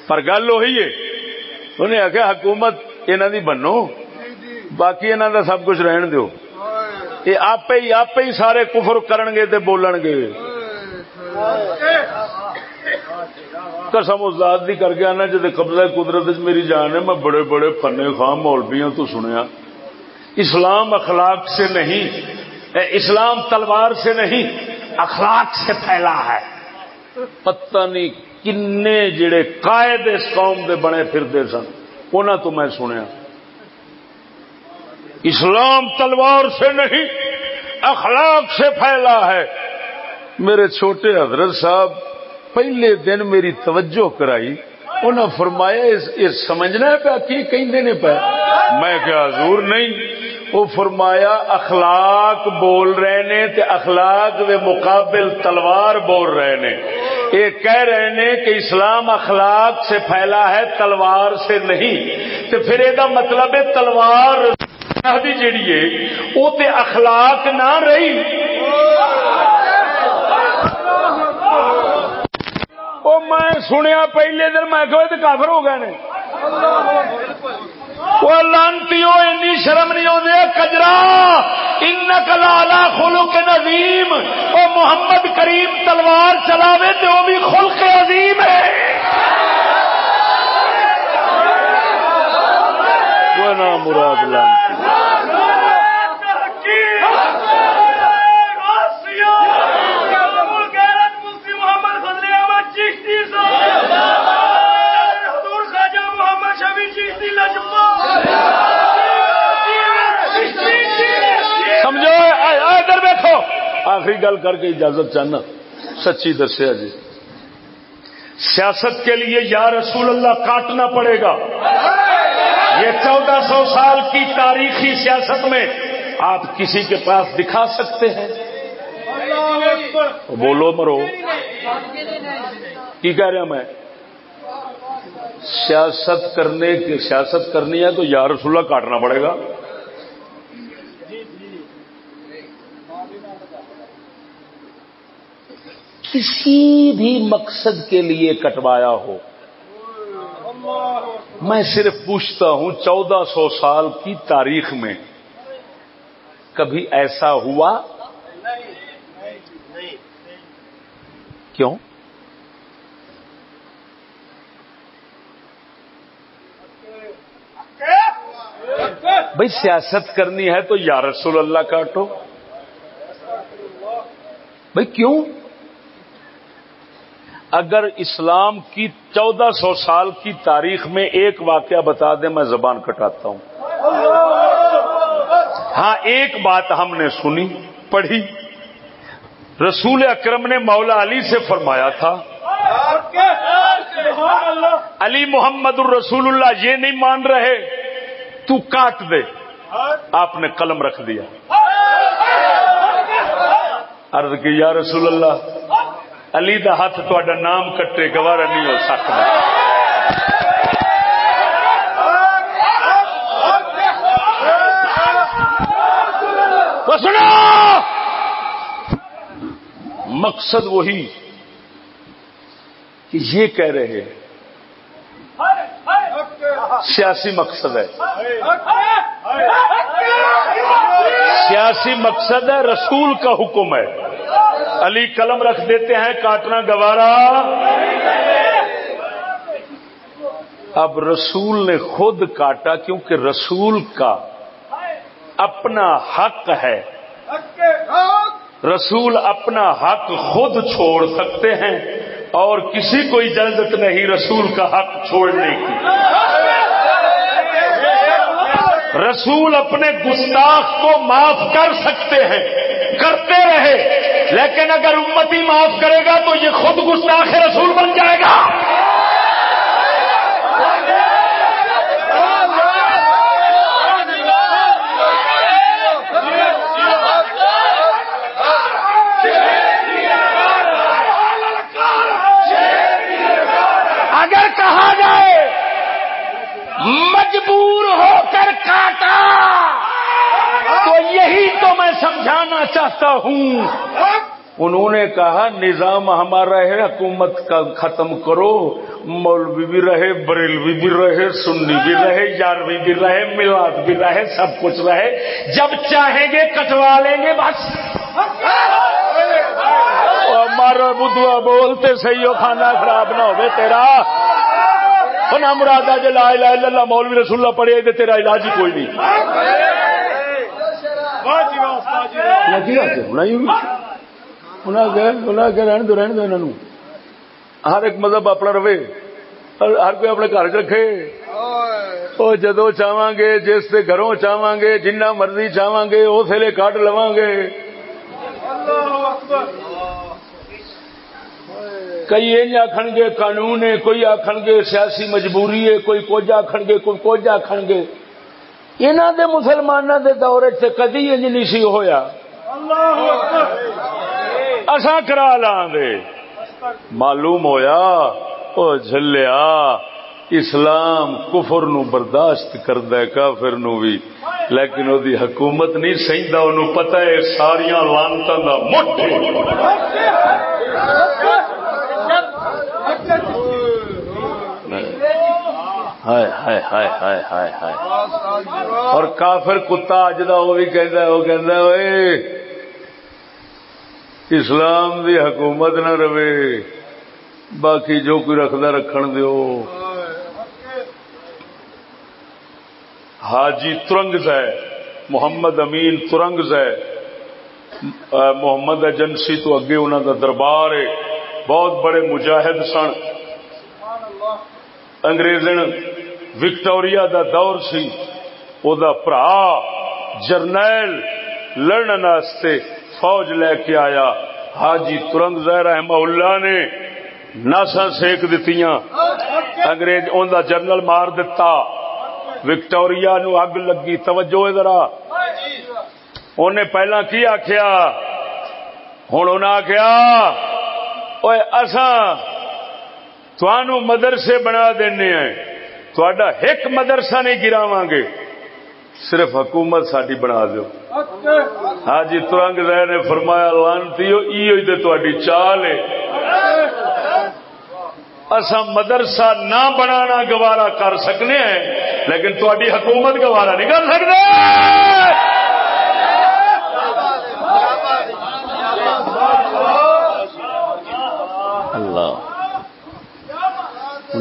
پر گل وہی ہے۔ انہیں آخیا حکومت انہوں دی بنو۔ باقی انہوں دا سب کچھ رہن دو یہ آپ ہی آپ ہی سارے کفر کرن گے تے بولن گے۔ قسم ازاد دی کر کے آنا جب قبضہ قدرت میری جان ہے، میں بڑے بڑے فنے خام مولبیاں تو سنیا۔ اسلام اخلاق سے نہیں اسلام تلوار سے نہیں، اخلاق سے پھیلا ہے۔ پتہ نہیں کن جڑے قائد اس قوم دے بنے پھرتے سن انہوں تو میں سنیا۔ اسلام تلوار سے نہیں، اخلاق سے پھیلا ہے۔ میرے چھوٹے حضرت صاحب، پہلے دن میری توجہ کرائی انہوں فرمایا یہ سمجھنا پیا، کی کہیں پہ میں کیا حضور نہیں۔ وہ فرمایا، اخلاق بول رہے نے تے اخلاق دے مقابل تلوار بول رہے نے۔ یہ کہہ رہے نے کہ اسلام اخلاق سے پھیلا ہے، تلوار سے نہیں۔ تو پھر یہ مطلب ہے، تلوار جیڑی ہے، وہ تے اخلاق نہ رہی۔ وہ میں سنیا پہلے دن میں کہ کافر ہو گئے وہ لانتی شرم نہیں آتی کجرا ان کلا خلو کے نظیم اور محمد کریم تلوار چلاوے تو وہ بھی خل کے عظیم ہے۔ وہ نام مراد لانتی۔ آخری گل کر کے اجازت چاہنا۔ سچی دسیا جی۔ سیاست کے لیے یا رسول اللہ کاٹنا پڑے گا۔ یہ چودہ سو سال کی تاریخی سیاست میں آپ کسی کے پاس دکھا سکتے ہیں۔ بولو مرو۔ کی کہہ رہا میں؟ سیاست کرنے سیاست کرنی ہے تو یا رسول اللہ کاٹنا پڑے گا۔ کسی بھی مقصد کے لیے کٹوایا ہو۔ میں صرف پوچھتا ہوں، چودہ سو سال کی تاریخ میں کبھی ایسا ہوا؟ کیوں؟ بھائی سیاست کرنی ہے تو یا رسول اللہ کاٹو۔ بھائی کیوں؟ اگر اسلام کی چودہ سو سال کی تاریخ میں ایک واقعہ بتا دیں، میں زبان کٹاتا ہوں۔ ہاں ایک بات ہم نے سنی، پڑھی۔ رسول اکرم نے مولا علی سے فرمایا تھا، علی محمد الرسول اللہ یہ نہیں مان رہے، تو کاٹ دے۔ آپ نے قلم رکھ دیا۔ عرض کی، یا رسول اللہ علی دا ہاتھ تا نام کٹے، گوارا نہیں ہو سکتا سنو! مقصد وہی کہ یہ کہہ رہے ہیں۔ سیاسی مقصد ہے۔ سیاسی مقصد ہے رسول کا حکم ہے۔ علی قلم رکھ دیتے ہیں کاٹنا گوارا۔ اب رسول نے خود کاٹا کیونکہ رسول کا اپنا حق ہے۔ رسول اپنا حق خود چھوڑ سکتے ہیں اور کسی کو اجازت نہیں رسول کا حق چھوڑنے کی۔ رسول اپنے گستاخ کو معاف کر سکتے ہیں، کرتے رہے۔ لیکن اگر امتی معاف کرے گا تو یہ خود گستاخ رسول بن جائے گا۔ اگر کہا جائے مجبور ہو کر کاٹا۔ تو یہی تو میں سمجھانا چاہتا ہوں۔ انہوں نے کہا، نظام ہمارا ہے، حکومت کا ختم کرو۔ مولوی بھی رہے، بریلوی بھی رہے، سنی بھی رہے، یاروی بھی رہے میلاد بھی رہے، سب کچھ رہے۔ جب چاہیں گے کٹوا لیں گے بس۔ ہمارا بدھوا بولتے صحیح ہو کھانا خراب نہ ہو تیرا۔ نہ مراد جی لا الہ الا اللہ، مولوی رسول اللہ پڑھے تیرا علاج ہی کوئی نہیں۔ رہن دو رہن دو انہوں ہر ایک مذہب اپنا رہے۔ ہر کوئی اپنے گھر چ رکھے۔ وہ جدو چاہاں گے جس سے گھروں چاہاں گے جنہ مرضی چاہاں گے اس ویلے کٹ لوا گے۔ کئی یہ آخن گے قانون ہے کوئی آخن گے سیاسی مجبوری ہے کوئی کچھ آخن گے کوئی کچھ آخن گے۔ انہوں دے مسلمانوں دے دور سے کدی انج نہیں سی ہویا۔ اصا کرا لاں دے۔ معلوم ہویا او جھلیا اسلام کفر نو برداشت کرد کافر نو بھی۔ لیکن وہ حکومت نہیں سہدا ان پتا ہے ساریا لانتا کا مٹھ ہائے ہائے ہائے ہائے ہائے ہائے۔ اور کافر کتا اج کا وہ بھی کہہ وہ کہ اسلام دی حکومت نہ رہے، باقی جو کوئی رکھدا رکھن دیو۔ حاجی ترنگ ہے محمد امین ترنگ ہے محمد ایجنسی تو اگے انہوں کا دربار ہے۔ بہت بڑے مجاہد سن۔ انگریز وکٹوریا دا دور سی، او دا برا جرنیل لڑنے فوج لے کے آیا۔ حاجی ترنگ زہر احمد اللہ نے ناسا سیک دیتی انگریز ان کا مار دتا۔ وکٹوریا نو اگ لگی۔ توجہ ذرا۔ انہیں پہلا کی آخیا ہوں انہیں آخیا تھانو مدرسے بنا دینے ہیں۔ تھوڑا ایک مدرسہ نہیں گراو گے صرف حکومت ساری بنا دو ہاں جی ترنگ رہ نے فرمایا لانتی چال ہے۔ اصا مدرسہ نہ بنانا گوارا کر سکنے ہیں لیکن تاری حکومت گوارا نہیں کر سکتے۔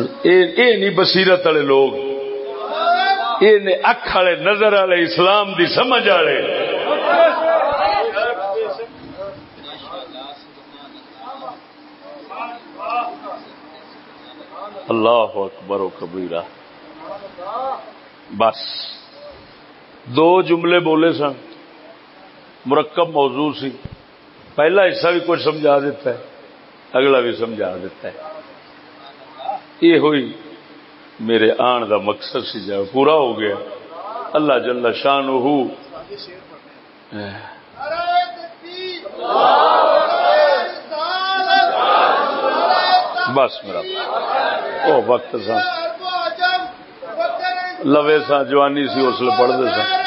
نہیں بصیرت والے لوگ. یہ اکھ والے نظر والے اسلام دی سمجھ والے. اللہ اکبر و کبیرہ. بس. دو جملے بولے سن. مرکب موضوع سی. پہلا حصہ بھی کچھ سمجھا دیتا ہے، اگلا بھی سمجھا دیتا ہے. یہ ہوئی، میرے آن دا مقصد سی جا، پورا ہو گیا۔ اللہ جل شان ہو بس میرا۔ او وقت سا لوے سا جوانی سی، اس لیے پڑھتے سن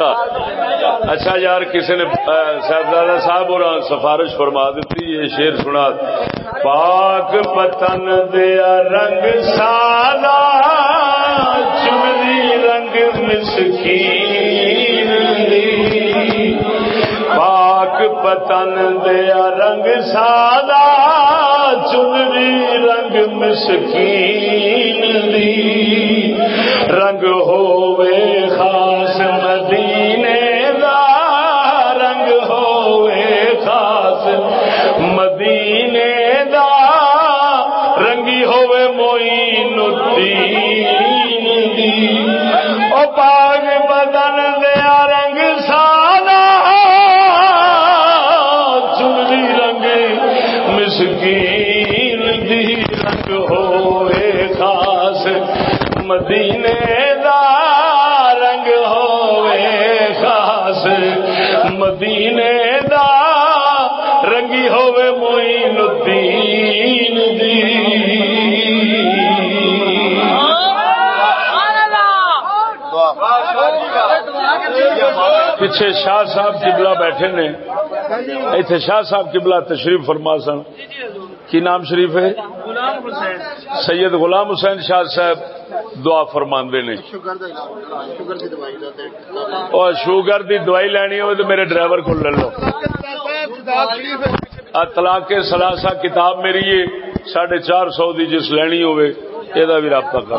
اچھا۔ اچھا یار، کسی نے صاحبزادہ صاحب اور سفارش فرما دیتی، یہ شیر سنا۔ پاک پتن دیا رنگ سالا چمری رنگ مسکین پاک پتن دیا رنگ سالا چمری رنگ مسکین رنگ ہوے الدین دی او پیچھے شاہ صاحب قبلہ بیٹھے نے. ایتھے شاہ صاحب قبلہ تشریف فرما سن. کی نام شریف ہے؟ سید غلام حسین شاہ صاحب دعا فرماندے نے. اور شوگر دی دوائی لینی ہو تو میرے ڈرائیور کو لے لو. طلاق سلاسا کتاب میری ہے. ساڑھے چار سو دی جس لینی ہوئے، یہ بھی رابطہ کر.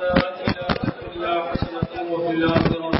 ربنا آتنا في الدنيا حسنة وفي الآخرة